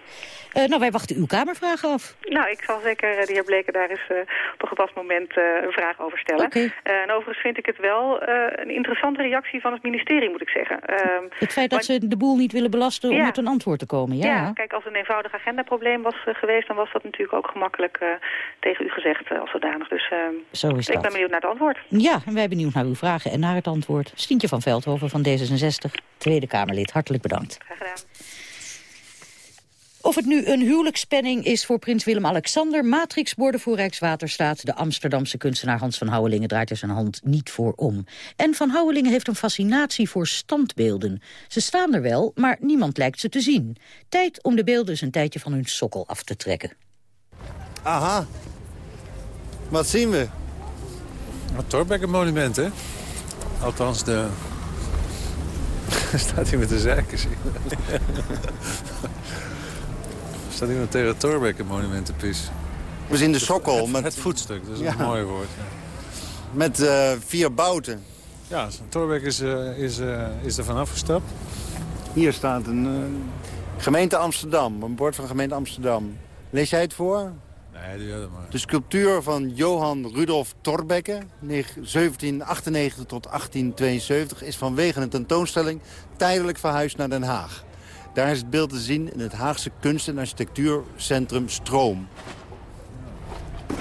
Uh, nou, wij wachten uw Kamervragen af. Nou, ik zal zeker de heer Bleker daar eens uh, op een gepast moment uh, een vraag over stellen. Okay. En overigens vind ik het wel een interessante reactie van het ministerie, moet ik zeggen. Ehm, het feit dat maar... ze de boel niet willen belasten om met een antwoord te komen, ja. Ja, kijk, als het een eenvoudig agendaprobleem was geweest... dan was dat natuurlijk ook gemakkelijk tegen u gezegd als zodanig. Dus ehm, Zo is ik dat. ben benieuwd naar het antwoord. Ja, en wij zijn benieuwd naar uw vragen en naar het antwoord. Stientje van Veldhoven van D66, Tweede Kamerlid. Hartelijk bedankt. Graag gedaan. Of het nu een huwelijksspanning is voor prins Willem-Alexander... matrixborden voor Rijkswaterstaat... de Amsterdamse kunstenaar Hans van Houwelingen draait er zijn hand niet voor om. En van Houwelingen heeft een fascinatie voor standbeelden. Ze staan er wel, maar niemand lijkt ze te zien. Tijd om de beelden eens een tijdje van hun sokkel af te trekken. Aha. Wat zien we? Het Thorbecke-monument, hè? Althans, de... Staat hier met de zeiken, zie staat iemand tegen het Thorbecke-monument te pissen. We zien de sokkel. Het, met... het voetstuk, dat is ja. een mooi woord. Ja. Met uh, vier bouten. Ja, Thorbecke is, uh, is, uh, is er vanaf gestapt. Hier staat een gemeente Amsterdam, een bord van gemeente Amsterdam. Lees jij het voor? Nee, maar. De sculptuur van Johan Rudolf Thorbecke, 1798 tot 1872... is vanwege een tentoonstelling tijdelijk verhuisd naar Den Haag. Daar is het beeld te zien in het Haagse kunst- en architectuurcentrum Stroom.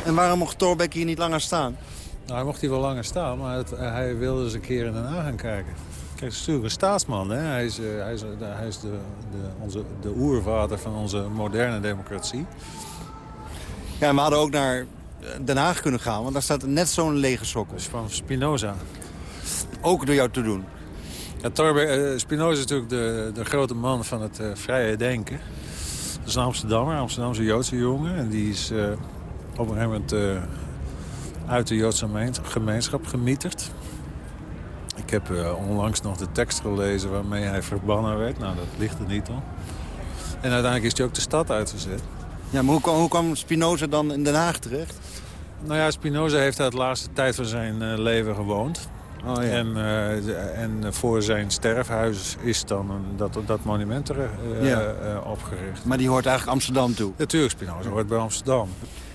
En waarom mocht Thorbecke hier niet langer staan? Nou, hij mocht hier wel langer staan, maar het, hij wilde eens een keer in Den Haag gaan kijken. Kijk, het is natuurlijk een staatsman. Hè? Hij is, uh, hij is, uh, hij is de, de, onze, de oervader van onze moderne democratie. Ja, we hadden ook naar Den Haag kunnen gaan, want daar staat net zo'n lege sokkel. Dus van Spinoza. Ook door jou te doen? Ja, Torbe, uh, Spinoza is natuurlijk de, de grote man van het uh, vrije denken. Dat is een Amsterdammer, een Amsterdamse Joodse jongen. En die is uh, op een gegeven moment uh, uit de Joodse gemeenschap gemieterd. Ik heb onlangs nog de tekst gelezen waarmee hij verbannen werd. Nou, dat ligt er niet om. En uiteindelijk is hij ook de stad uitgezet. Ja, maar hoe kwam, hoe kwam Spinoza dan in Den Haag terecht? Nou ja, Spinoza heeft daar de laatste tijd van zijn leven gewoond. Oh, ja. en, uh, en voor zijn sterfhuis is dan een, dat, dat monument er uh, ja. uh, opgericht. Maar die hoort eigenlijk Amsterdam toe? Natuurlijk, Spinoza hoort bij Amsterdam.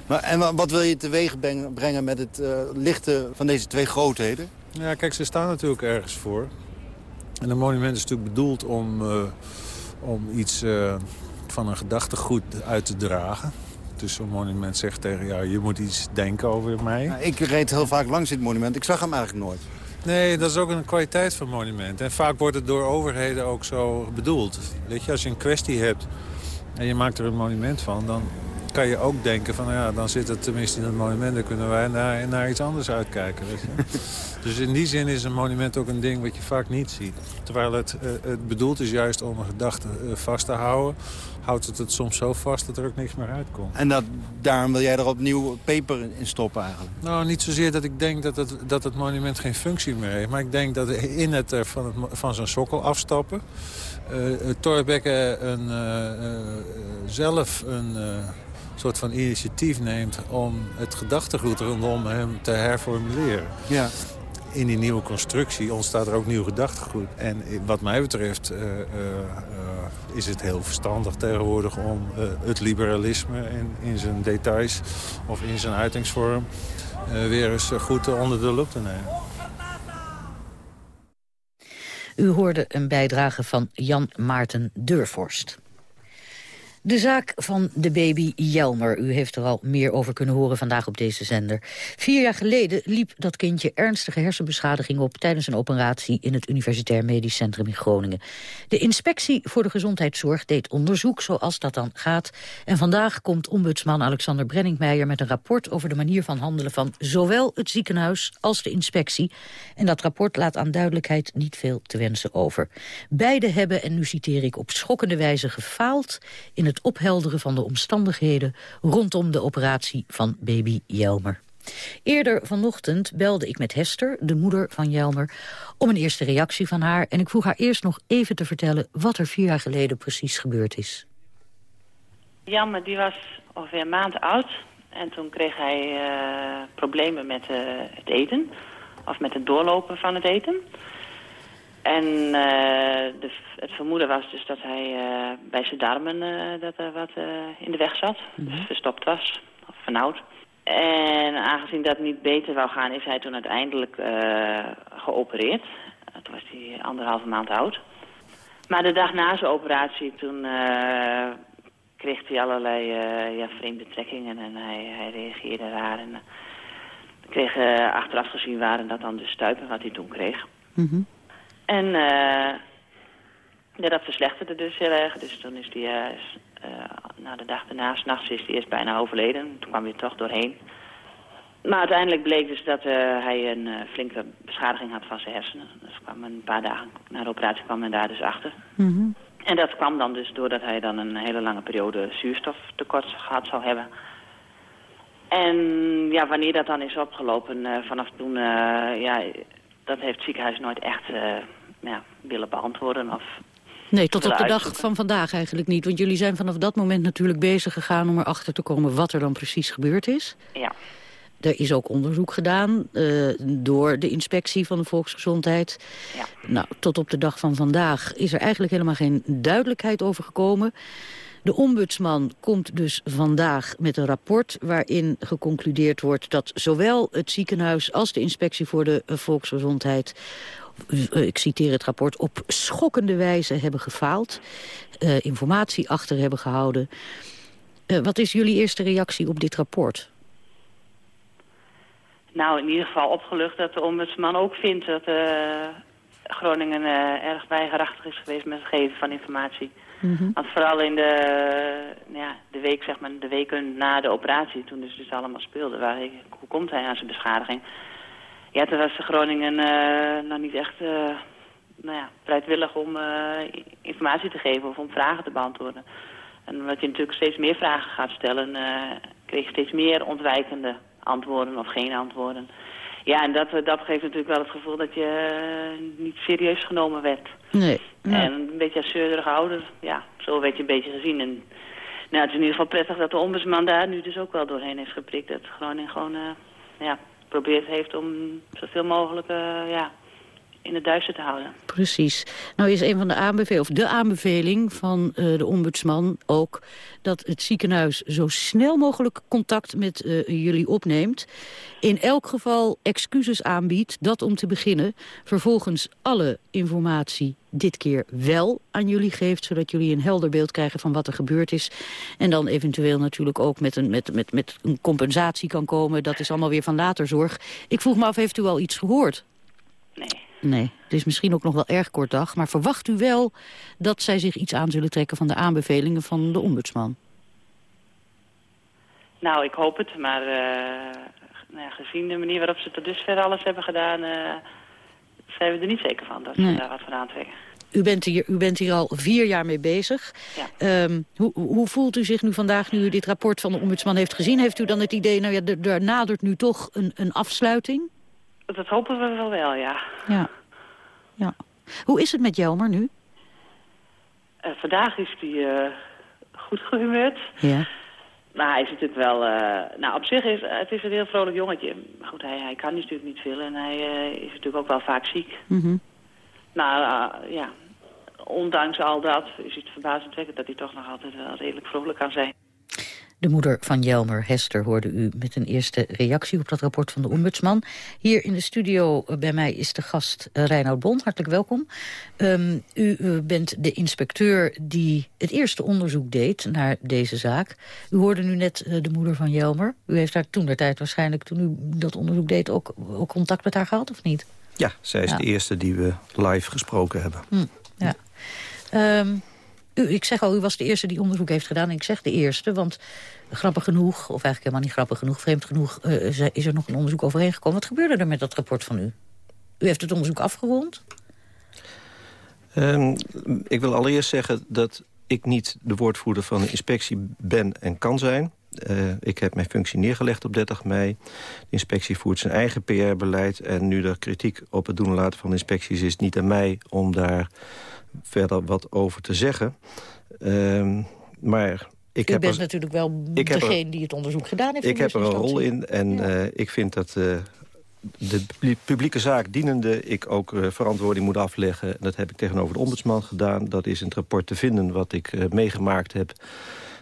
Maar, en wat wil je teweeg brengen met het lichten van deze twee grootheden? Ja, kijk, ze staan natuurlijk ergens voor. En een monument is natuurlijk bedoeld om, om iets van een gedachtegoed uit te dragen. Dus zo'n monument zegt tegen jou, je moet iets denken over mij. Ja, ik reed heel vaak langs dit monument. Ik zag hem eigenlijk nooit. Nee, dat is ook een kwaliteit van monument. En vaak wordt het door overheden ook zo bedoeld. Weet je, als je een kwestie hebt en je maakt er een monument van... dan kan je ook denken van, nou ja, dan zit het tenminste in het monument... dan kunnen wij naar, naar iets anders uitkijken. Weet je? dus in die zin is een monument ook een ding wat je vaak niet ziet. Terwijl het, eh, het bedoeld is juist om een gedachte eh, vast te houden... houdt het het soms zo vast dat er ook niks meer uitkomt. En dat, daarom wil jij er opnieuw peper in stoppen eigenlijk? Nou, niet zozeer dat ik denk dat het, dat het monument geen functie meer heeft. Maar ik denk dat in het er van, het, van zijn sokkel afstappen... eh eh, Thorbecke een, eh, eh, zelf een eh, soort van initiatief neemt... om het gedachtegoed rondom hem te herformuleren. Ja. In die nieuwe constructie ontstaat er ook nieuw gedachtegoed. En wat mij betreft eh, eh, eh, is het heel verstandig tegenwoordig... om het liberalisme in, in zijn details of in zijn uitingsvorm... weer eens goed onder de loep te nemen. U hoorde een bijdrage van Jan Maarten Deurvorst. De zaak van de baby Jelmer. U heeft er al meer over kunnen horen vandaag op deze zender. Vier jaar geleden liep dat kindje ernstige hersenbeschadiging op... tijdens een operatie in het Universitair Medisch Centrum in Groningen. De inspectie voor de gezondheidszorg deed onderzoek zoals dat dan gaat. En vandaag komt ombudsman Alexander Brenningmeijer... met een rapport over de manier van handelen van zowel het ziekenhuis als de inspectie. En dat rapport laat aan duidelijkheid niet veel te wensen over. Beide hebben, en nu citeer ik, op schokkende wijze gefaald... in het ophelderen van de omstandigheden rondom de operatie van baby Jelmer. Eerder vanochtend belde ik met Hester, de moeder van Jelmer... om een eerste reactie van haar. En ik vroeg haar eerst nog even te vertellen... wat er vier jaar geleden precies gebeurd is. Jan, die was ongeveer een maand oud. En toen kreeg hij eh, problemen met eh, het eten. Of met het doorlopen van het eten. En eh, de, het vermoeden was dus dat hij eh, bij zijn darmen eh, dat er wat in de weg zat. Dus verstopt was. Of vernauwd. En aangezien dat niet beter wou gaan, is hij toen uiteindelijk eh, geopereerd. Toen was hij anderhalve maand oud. Maar de dag na zijn operatie, toen kreeg hij allerlei ja, vreemde trekkingen en hij, hij reageerde raar. En, kreeg, achteraf gezien waren dat dan de stuipen wat hij toen kreeg. En eh, ja, dat verslechterde dus heel erg. Dus toen is hij, s- eh, na de dag daarna, s'nachts is hij eerst bijna overleden. Toen kwam hij toch doorheen. Maar uiteindelijk bleek dus dat hij een flinke beschadiging had van zijn hersenen. Dus kwam een paar dagen na de operatie kwam men daar dus achter. En dat kwam dan dus doordat hij dan een hele lange periode zuurstoftekort gehad zou hebben. En ja, wanneer dat dan is opgelopen, vanaf toen, ja, dat heeft het ziekenhuis nooit echt eh, ja, willen beantwoorden. Of Nee, tot op de dag van vandaag eigenlijk niet. Want jullie zijn vanaf dat moment natuurlijk bezig gegaan... om erachter te komen wat er dan precies gebeurd is. Ja. Er is ook onderzoek gedaan eh, door de inspectie van de volksgezondheid. Ja. Nou, tot op de dag van vandaag is er eigenlijk helemaal geen duidelijkheid over gekomen. De ombudsman komt dus vandaag met een rapport waarin geconcludeerd wordt dat zowel het ziekenhuis als de inspectie voor de eh, volksgezondheid eh, ik citeer het rapport, op schokkende wijze hebben gefaald. eh, informatie achter hebben gehouden. Eh, wat is jullie eerste reactie op dit rapport? Nou, in ieder geval opgelucht dat de ombudsman ook vindt dat Groningen erg weigerachtig is geweest met het geven van informatie. Want vooral in de, nou ja, de week, zeg maar, de weken na de operatie, toen dus, dus allemaal speelde, waar hoe komt hij aan zijn beschadiging? Ja, toen was de Groningen eh nou niet echt eh, nou ja, bereidwillig om eh, informatie te geven of om vragen te beantwoorden. En omdat je natuurlijk steeds meer vragen gaat stellen, kreeg je steeds meer ontwijkende antwoorden of geen antwoorden. Ja, en dat, eh, dat geeft natuurlijk wel het gevoel dat je eh, niet serieus genomen werd. Nee. En een beetje als zeurderige ouder, ja, zo werd je een beetje gezien. En nou, het is in ieder geval prettig dat de ombudsman daar nu dus ook wel doorheen heeft geprikt. Dat Groningen gewoon, eh, ja, probeert heeft om zoveel mogelijk, ja, in het duister te houden. Precies. Nou is een van de aanbevelingen, of de aanbeveling van eh, de ombudsman ook... dat het ziekenhuis zo snel mogelijk contact met eh, jullie opneemt. In elk geval excuses aanbiedt, dat om te beginnen. Vervolgens alle informatie dit keer wel aan jullie geeft... zodat jullie een helder beeld krijgen van wat er gebeurd is. En dan eventueel natuurlijk ook met een, met, met, met een compensatie kan komen. Dat is allemaal weer van later zorg. Ik vroeg me af, heeft u al iets gehoord? Nee. Nee, het is misschien ook nog wel erg kort dag. Maar verwacht u wel dat zij zich iets aan zullen trekken van de aanbevelingen van de ombudsman? Nou, ik hoop het, maar eh, nou gezien de manier waarop ze tot dusver alles hebben gedaan... eh, zijn we er niet zeker van dat ze daar wat van aantrekken. U bent, hier, u bent hier al vier jaar mee bezig. Ehm, hoe, hoe voelt u zich nu vandaag, nu u dit rapport van de ombudsman heeft gezien? Heeft u dan het idee, nou ja, er, er nadert nu toch een, een afsluiting? Dat hopen we wel wel, ja. Ja. ja. Hoe is het met Jelmer nu? Eh, vandaag is hij eh, goed gehumeurd. Ja. Maar hij is natuurlijk wel... eh, nou, op zich is het is een heel vrolijk jongetje. Maar goed, hij, hij kan natuurlijk niet veel en hij is natuurlijk ook wel vaak ziek. Mhm. Nou, eh, ja, ondanks al dat is het verbazendwekkend dat hij toch nog altijd wel redelijk vrolijk kan zijn. De moeder van Jelmer, Hester, hoorde u met een eerste reactie op dat rapport van de ombudsman. Hier in de studio eh, bij mij is de gast uh, Reinoud Bon. Hartelijk welkom. Um, u uh, bent de inspecteur die het eerste onderzoek deed naar deze zaak. U hoorde nu net de moeder van Jelmer. U heeft daar toen de tijd waarschijnlijk, toen u dat onderzoek deed, ook, ook contact met haar gehad, of niet? Ja, zij is ja. de eerste die we live gesproken hebben. Hm, ja. Um, u, ik zeg al, u was de eerste die onderzoek heeft gedaan. En ik zeg de eerste, want grappig genoeg, of eigenlijk helemaal niet grappig genoeg... vreemd genoeg, uh, is er nog een onderzoek overheen gekomen. Wat gebeurde er met dat rapport van u? U heeft het onderzoek afgerond? Um, ik wil allereerst zeggen dat ik niet de woordvoerder van de inspectie ben en kan zijn. Uh, ik heb mijn functie neergelegd op 30 mei. De inspectie voert zijn eigen PR-beleid. En nu er kritiek op het doen en laten van inspecties is... niet aan mij om daar verder wat over te zeggen. Uh, maar ik U heb bent er, natuurlijk wel ik degene er, die het onderzoek gedaan heeft. Ik heb er een rol in en ja. uh, ik vind dat uh, de publieke zaak dienende... ik ook uh, verantwoording moet afleggen. Dat heb ik tegenover de ombudsman gedaan. Dat is in het rapport te vinden wat ik meegemaakt heb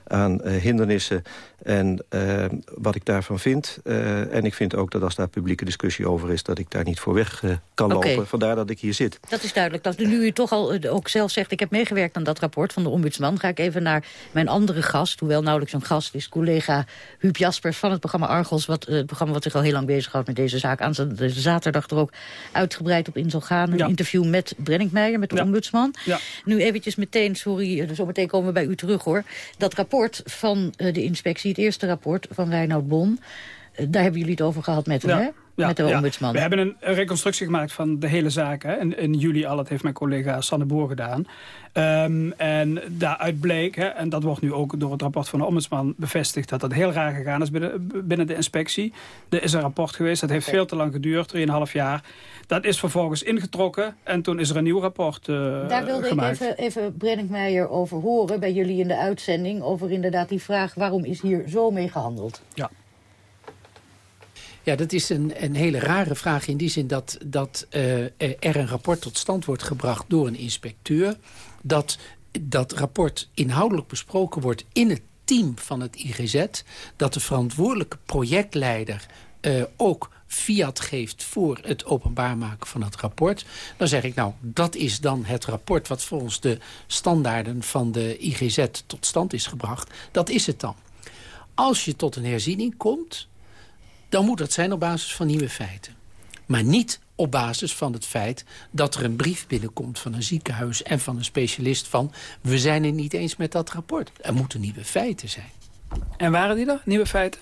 aan hindernissen en uh, wat ik daarvan vind. Uh, en ik vind ook dat als daar publieke discussie over is... dat ik daar niet voor weg kan okay. lopen. Vandaar dat ik hier zit. Dat is duidelijk. Dat nu u toch al ook zelf zegt... ik heb meegewerkt aan dat rapport van de ombudsman... ga ik even naar mijn andere gast, hoewel nauwelijks een gast is... collega Huub Jaspers van het programma Argos... Wat, het programma wat zich al heel lang bezighoudt met deze zaak. Aan zaterdag er ook uitgebreid op in zal gaan. Een ja. interview met Brenninkmeijer, met de ja. ombudsman. Ja. Nu eventjes meteen, sorry, zo meteen komen we bij u terug hoor. Dat rapport van uh, de inspectie, het eerste rapport van Reinoud Bon... Uh, daar hebben jullie het over gehad met hem, ja. hè? Ja, met de ombudsman. Ja. We hebben een reconstructie gemaakt van de hele zaak. Hè. In, in juli al, dat heeft mijn collega Sanne Boer gedaan. Um, en daaruit bleek, hè, en dat wordt nu ook door het rapport van de ombudsman bevestigd... dat dat heel raar gegaan is binnen, binnen de inspectie. Er is een rapport geweest, dat heeft veel te lang geduurd, 3,5 jaar. Dat is vervolgens ingetrokken en toen is er een nieuw rapport uh, Daar wilde gemaakt. ik even, even Brenninkmeijer over horen bij jullie in de uitzending... over inderdaad die vraag waarom is hier zo mee gehandeld? Ja. Ja, dat is een, een hele rare vraag in die zin dat, dat uh, er een rapport tot stand wordt gebracht door een inspecteur. Dat dat rapport inhoudelijk besproken wordt in het team van het IGZ. Dat de verantwoordelijke projectleider uh, ook fiat geeft voor het openbaar maken van het rapport. Dan zeg ik, nou, dat is dan het rapport wat volgens de standaarden van de IGZ tot stand is gebracht. Dat is het dan. Als je tot een herziening komt dan moet dat zijn op basis van nieuwe feiten. Maar niet op basis van het feit dat er een brief binnenkomt van een ziekenhuis... en van een specialist van, we zijn het niet eens met dat rapport. Er moeten nieuwe feiten zijn. En waren die er, nieuwe feiten?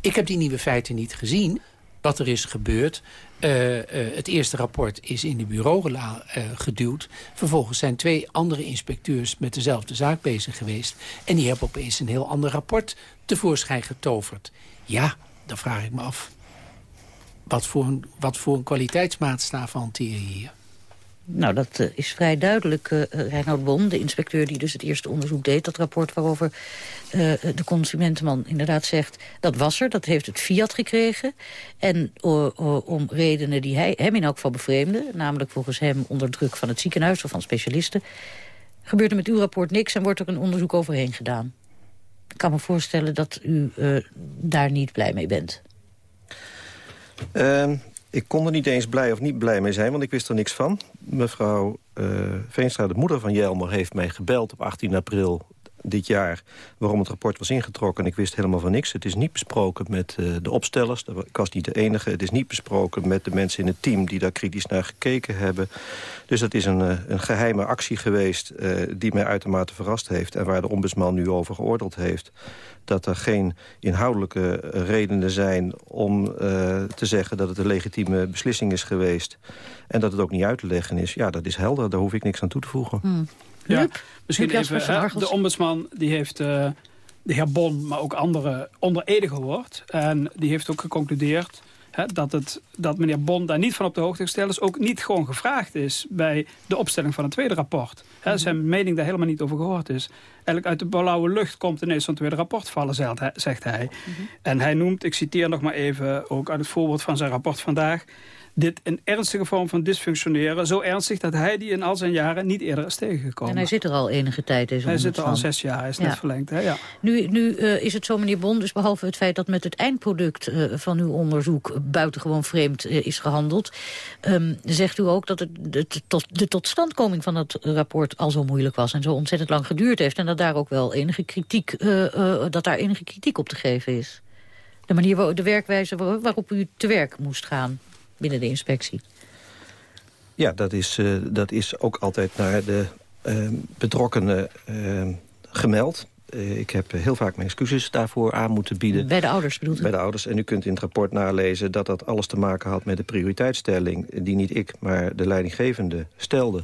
Ik heb die nieuwe feiten niet gezien. Wat er is gebeurd, uh, uh, het eerste rapport is in de bureau uh, geduwd. Vervolgens zijn twee andere inspecteurs met dezelfde zaak bezig geweest. En die hebben opeens een heel ander rapport tevoorschijn getoverd. Ja, dan vraag ik me af, wat voor een, wat voor een kwaliteitsmaatstaaf hanteer je hier? Nou, dat uh, is vrij duidelijk, uh, Reinhard Bon, de inspecteur die dus het eerste onderzoek deed. Dat rapport waarover de consumentenman inderdaad zegt, dat was er, dat heeft het Fiat gekregen. En om redenen die hij, hem in elk geval bevreemden, namelijk volgens hem onder druk van het ziekenhuis of van specialisten, gebeurt er met uw rapport niks en wordt er een onderzoek overheen gedaan. Ik kan me voorstellen dat u uh, daar niet blij mee bent. Uh, ik kon er niet eens blij of niet blij mee zijn, want ik wist er niks van. Mevrouw uh, Veenstra, de moeder van Jelmer, heeft mij gebeld op 18 april dit jaar waarom het rapport was ingetrokken. En ik wist helemaal van niks. Het is niet besproken met eh, de opstellers. Ik was niet de enige. Het is niet besproken met de mensen in het team die daar kritisch naar gekeken hebben. Dus dat is een, eh, een geheime actie geweest eh, die mij uitermate verrast heeft. En waar de ombudsman nu over geoordeeld heeft dat er geen inhoudelijke redenen zijn om te zeggen dat het een legitieme beslissing is geweest. En dat het ook niet uit te leggen is. Ja, dat is helder. Daar hoef ik niks aan toe te voegen. Hmm. Ja, misschien even, hè, de ombudsman die heeft uh, de heer Bon, maar ook anderen onder Ede gehoord. En die heeft ook geconcludeerd hè, dat, het, dat meneer Bon daar niet van op de hoogte gesteld is. Ook niet gewoon gevraagd is bij de opstelling van het tweede rapport. Hè, Mhm. Zijn mening daar helemaal niet over gehoord is. Eigenlijk uit de blauwe lucht komt ineens zo'n tweede rapport vallen, zegt hij. zegt hij. Mhm. En hij noemt, ik citeer nog maar even, ook uit het voorbeeld van zijn rapport vandaag... dit een ernstige vorm van dysfunctioneren. Zo ernstig dat hij die in al zijn jaren niet eerder is tegengekomen. En hij zit er al enige tijd, deze Hij zit er al zes jaar, hij is net Ja. verlengd. Hè? Ja. Nu, nu eh, is het zo, meneer Bon, dus behalve het feit dat met het eindproduct eh, van uw onderzoek buitengewoon vreemd eh, is gehandeld, ehm, zegt u ook dat het, de, tot, de totstandkoming van het rapport al zo moeilijk was en zo ontzettend lang geduurd heeft en dat daar ook wel enige kritiek, dat daar enige kritiek op te geven is. De manier, waarop, de werkwijze waar- waarop u te werk moest gaan binnen de inspectie. Ja, dat is, eh, dat is ook altijd naar de eh, betrokkenen eh, gemeld. Ik heb heel vaak mijn excuses daarvoor aan moeten bieden. Bij de ouders bedoelt u? Bij de ouders. En u kunt in het rapport nalezen dat dat alles te maken had met de prioriteitsstelling... die niet ik, maar de leidinggevende stelde.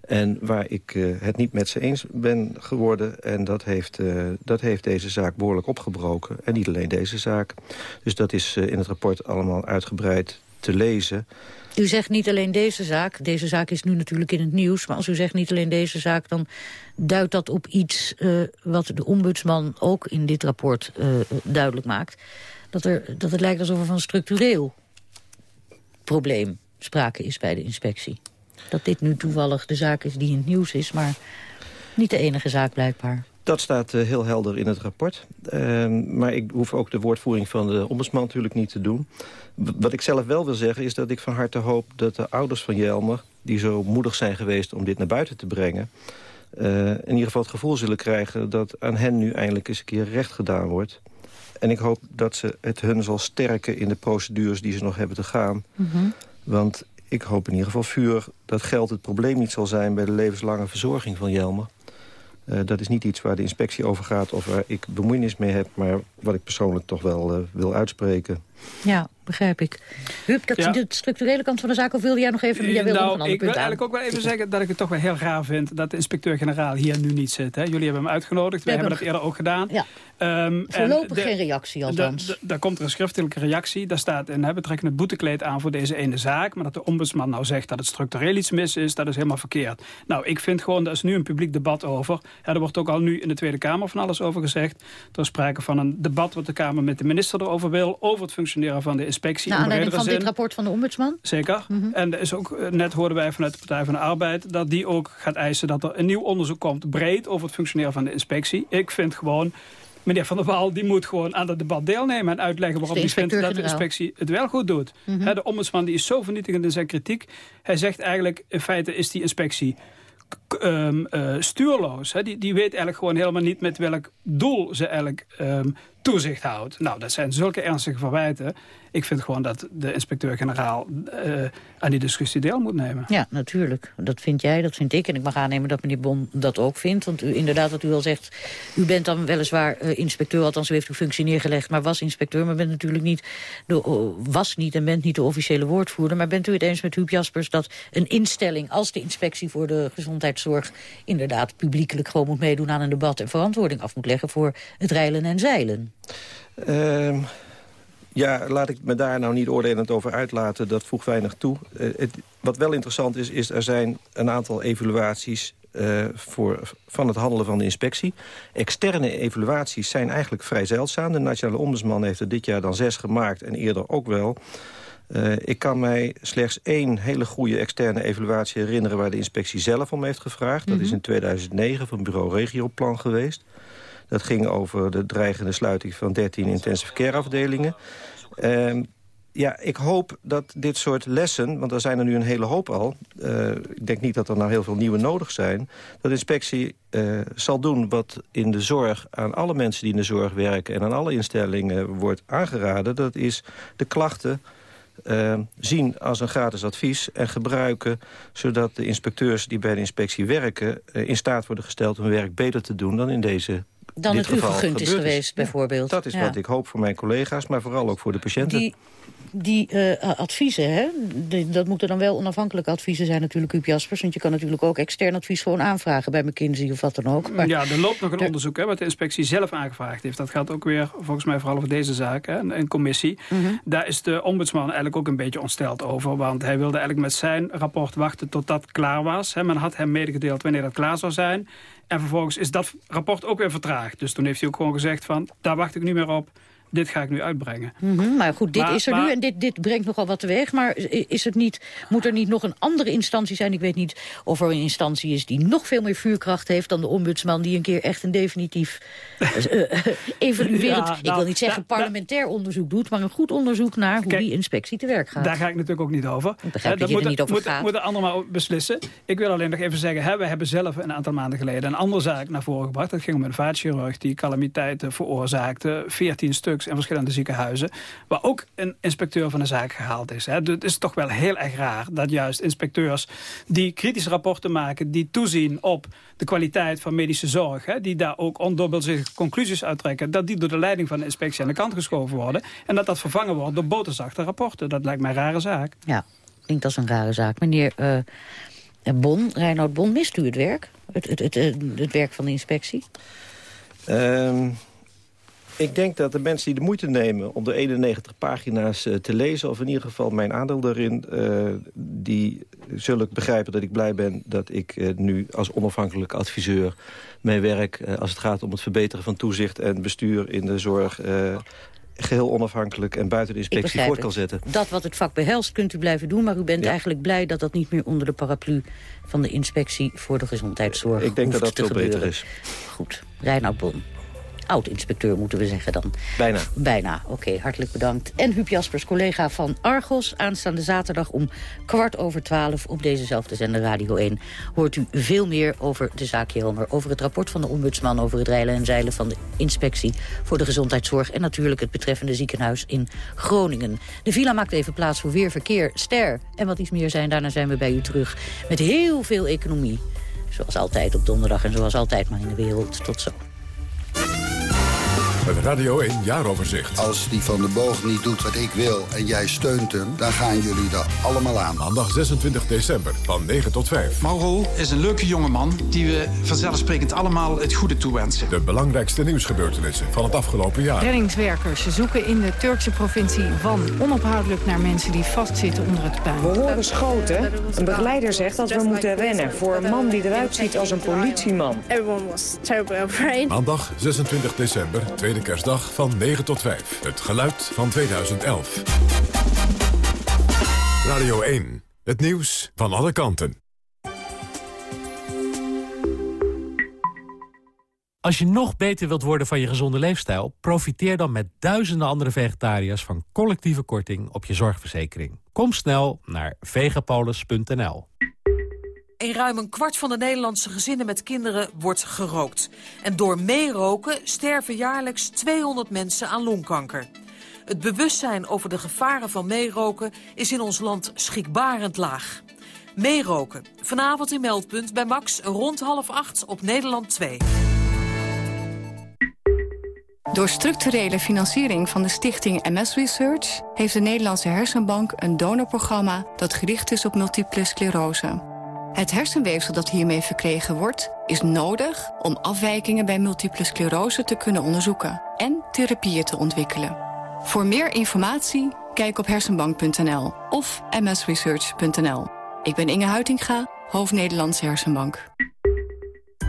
En waar ik het niet met ze eens ben geworden. En dat heeft, dat heeft deze zaak behoorlijk opgebroken. En niet alleen deze zaak. Dus dat is in het rapport allemaal uitgebreid te lezen. U zegt niet alleen deze zaak. Deze zaak is nu natuurlijk in het nieuws. Maar als u zegt niet alleen deze zaak, dan duidt dat op iets... eh, wat de ombudsman ook in dit rapport eh, duidelijk maakt. Dat, er, dat het lijkt alsof er van structureel probleem sprake is bij de inspectie. Dat dit nu toevallig de zaak is die in het nieuws is, maar niet de enige zaak blijkbaar. Dat staat eh, heel helder in het rapport. Ehm, maar ik hoef ook de woordvoering van de ombudsman natuurlijk niet te doen. W- Wat ik zelf wel wil zeggen is dat ik van harte hoop dat de ouders van Jelmer... die zo moedig zijn geweest om dit naar buiten te brengen... eh, in ieder geval het gevoel zullen krijgen dat aan hen nu eindelijk eens een keer recht gedaan wordt. En ik hoop dat ze het hun zal sterken in de procedures die ze nog hebben te gaan. Want ik hoop in ieder geval vuur dat geld het probleem niet zal zijn... bij de levenslange verzorging van Jelmer. Eh, dat is niet iets waar de inspectie over gaat of waar ik bemoeienis mee heb... maar wat ik persoonlijk toch wel eh, wil uitspreken. Ja, begrijp ik. Huub, dat Ja. de structurele kant van de zaak, of wilde jij nog even... Jij wilde nog een nou, ik wil aan. eigenlijk ook wel even zeggen dat ik het toch wel heel raar vind... dat de inspecteur-generaal hier nu niet zit. Hè. Jullie hebben hem uitgenodigd, wij We hebben hebben dat eerder ook gedaan. Ja. Ehm, Voorlopig en de- geen reactie, althans. Daar komt er een schriftelijke reactie. Daar staat in, hè, we trekken het boetekleed aan voor deze ene zaak. Maar dat de ombudsman nou zegt dat het structureel iets mis is, dat is helemaal verkeerd. Nou, ik vind gewoon, er is nu een publiek debat over. Ja, er wordt ook al nu in de Tweede Kamer van alles over gezegd. Er is sprake van een debat wat de Kamer met de minister erover wil... over het functioneren van de inspectie. Naar in aanleiding van dit rapport van de ombudsman? Zeker. En er is ook, eh, net hoorden wij vanuit de Partij van de Arbeid... dat die ook gaat eisen dat er een nieuw onderzoek komt... breed over het functioneren van de inspectie. Ik vind gewoon... Meneer Van der Waal die moet gewoon aan het debat deelnemen... en uitleggen waarom hij vindt dat de inspectie het wel goed doet. Mhm. De ombudsman die is zo vernietigend in zijn kritiek. Hij zegt eigenlijk, in feite is die inspectie ehm, eh, stuurloos. Die, die weet eigenlijk gewoon helemaal niet met welk doel ze eigenlijk ehm, toezicht houdt. Nou, dat zijn zulke ernstige verwijten. Ik vind gewoon dat de inspecteur-generaal eh, aan die discussie deel moet nemen. Ja, natuurlijk. Dat vind jij, dat vind ik. En ik mag aannemen dat meneer Bon dat ook vindt. Want u, inderdaad, wat u al zegt... u bent dan weliswaar eh, inspecteur, althans u heeft uw functie neergelegd... maar was inspecteur, maar bent natuurlijk niet... De, was niet en bent niet de officiële woordvoerder. Maar bent u het eens met Huub Jaspers dat een instelling... als de inspectie voor de gezondheidszorg... inderdaad publiekelijk gewoon moet meedoen aan een debat... en verantwoording af moet leggen voor het reilen en zeilen? Ehm, ja, laat ik me daar nou niet oordelend over uitlaten. Dat voegt weinig toe. Eh, het, wat wel interessant is, is er zijn een aantal evaluaties... eh, voor, van het handelen van de inspectie. Externe evaluaties zijn eigenlijk vrij zeldzaam. De Nationale Ombudsman heeft er dit jaar dan zes gemaakt en eerder ook wel. Eh, ik kan mij slechts één hele goede externe evaluatie herinneren... waar de inspectie zelf om heeft gevraagd. Dat is in 2009 van bureau Regioplan geweest. Dat ging over de dreigende sluiting van 13 intensive care afdelingen. Ehm, ja, ik hoop dat dit soort lessen, want er zijn er nu een hele hoop al... Uh, ik denk niet dat er nou heel veel nieuwe nodig zijn... dat inspectie uh, zal doen wat in de zorg aan alle mensen die in de zorg werken... en aan alle instellingen wordt aangeraden. Dat is de klachten uh, zien als een gratis advies en gebruiken... zodat de inspecteurs die bij de inspectie werken... in staat worden gesteld hun werk beter te doen dan in deze dan het u vergund is geweest, bijvoorbeeld. Dat is ja. wat ik hoop voor mijn collega's, maar vooral ook voor de patiënten. Die, die uh, adviezen, hè, dat moeten dan wel onafhankelijke adviezen zijn natuurlijk, Huub Jaspers. Want je kan natuurlijk ook extern advies gewoon aanvragen bij McKinsey of wat dan ook. Maar ja, er loopt nog een onderzoek hè, wat de inspectie zelf aangevraagd heeft. Dat gaat ook weer volgens mij vooral over deze zaak, hè, een, een commissie. Mm -hmm. Daar is de ombudsman eigenlijk ook een beetje ontsteld over. Want hij wilde eigenlijk met zijn rapport wachten tot dat klaar was. Hè. Men had hem medegedeeld wanneer dat klaar zou zijn. En vervolgens is dat rapport ook weer vertraagd. Dus toen heeft hij ook gewoon gezegd van, daar wacht ik niet meer op. Dit ga ik nu uitbrengen. Mm -hmm, maar goed, dit Maar- is er maar- nu en dit, dit brengt nogal wat teweeg. Maar is het niet, moet er niet nog een andere instantie zijn? Ik weet niet of er een instantie is die nog veel meer vuurkracht heeft... dan de ombudsman die een keer echt een definitief eh, eh, evaluerend... Ja, ik nou, wil niet zeggen da- da- parlementair onderzoek doet... maar een goed onderzoek naar hoe die inspectie te werk gaat. Daar ga ik natuurlijk ook niet over. Ik begrijp Hè, dat je er niet over moet, gaat. Moet de ander maar ook beslissen. Ik wil alleen nog even zeggen, hè, we hebben zelf een aantal maanden geleden... een andere zaak naar voren gebracht. Dat ging om een vaatchirurg die calamiteiten veroorzaakte. 14 stuks in verschillende ziekenhuizen. Waar ook een inspecteur van de zaak gehaald is. Hè. Dus Het is toch wel heel erg raar dat juist inspecteurs... die kritische rapporten maken, die toezien op de kwaliteit van medische zorg... Hè, die daar ook ondubbelzinnige conclusies uittrekken... dat die door de leiding van de inspectie aan de kant geschoven worden... en dat dat vervangen wordt door boterzachte rapporten. Dat lijkt mij een rare zaak. Ja, klinkt als een rare zaak. Meneer eh, Bon, Reinoud Bon, mist u het werk? Het, het, het, het, het werk van de inspectie? Ehm, ik denk dat de mensen die de moeite nemen om de 91 pagina's eh, te lezen... of in ieder geval mijn aandeel daarin... eh, die zullen begrijpen dat ik blij ben dat ik eh, nu als onafhankelijke adviseur... mijn werk, als het gaat om het verbeteren van toezicht en bestuur in de zorg... eh, geheel onafhankelijk en buiten de inspectie voort kan zetten. Dat wat het vak behelst kunt u blijven doen... maar u bent Ja. eigenlijk blij dat dat niet meer onder de paraplu... van de inspectie voor de gezondheidszorg Ik denk dat dat veel beter is. Goed, Reinoud Bon. Oud-inspecteur moeten we zeggen dan. Bijna. Bijna, oké, hartelijk bedankt. En Huub Jaspers, collega van Argos. Aanstaande zaterdag om kwart over twaalf op dezezelfde zender Radio 1... hoort u veel meer over de zaak Jelmer. Over het rapport van de ombudsman, over het reilen en zeilen van de inspectie... voor de gezondheidszorg en natuurlijk het betreffende ziekenhuis in Groningen. De villa maakt even plaats voor weer verkeer, ster en wat iets meer zijn. Daarna zijn we bij u terug met heel veel economie. Zoals altijd op donderdag en zoals altijd maar in de wereld. Tot zo. Het Radio 1 Jaaroverzicht. Als die van de boog niet doet wat ik wil en jij steunt hem... dan gaan jullie er allemaal aan. Maandag 26 december van 9 tot 5. Mauro is een leuke jongeman die we vanzelfsprekend allemaal het goede toewensen. De belangrijkste nieuwsgebeurtenissen van het afgelopen jaar. Reddingswerkers zoeken in de Turkse provincie Van onophoudelijk naar mensen die vastzitten onder het puin. We horen schoten. Een begeleider zegt dat we moeten rennen voor een man die eruit ziet als een politieman. Everyone was terribly afraid. Maandag 26 december, tweede kerstdag van 9 tot 5. Het geluid van 2011. Radio 1. Het nieuws van alle kanten. Als je nog beter wilt worden van je gezonde leefstijl... profiteer dan met duizenden andere vegetariërs... van collectieve korting op je zorgverzekering. Kom snel naar vegapolis.nl. In ruim een kwart van de Nederlandse gezinnen met kinderen wordt gerookt. En door meeroken sterven jaarlijks 200 mensen aan longkanker. Het bewustzijn over de gevaren van meeroken is in ons land schrikbarend laag. Meeroken. Vanavond in Meldpunt bij Max rond half acht op Nederland 2. Door structurele financiering van de stichting MS Research... heeft de Nederlandse Hersenbank een donorprogramma... dat gericht is op multiple sclerose. Het hersenweefsel dat hiermee verkregen wordt... is nodig om afwijkingen bij multiple sclerose te kunnen onderzoeken... en therapieën te ontwikkelen. Voor meer informatie kijk op hersenbank.nl of msresearch.nl. Ik ben Inge Huitinga, hoofd Nederlandse Hersenbank.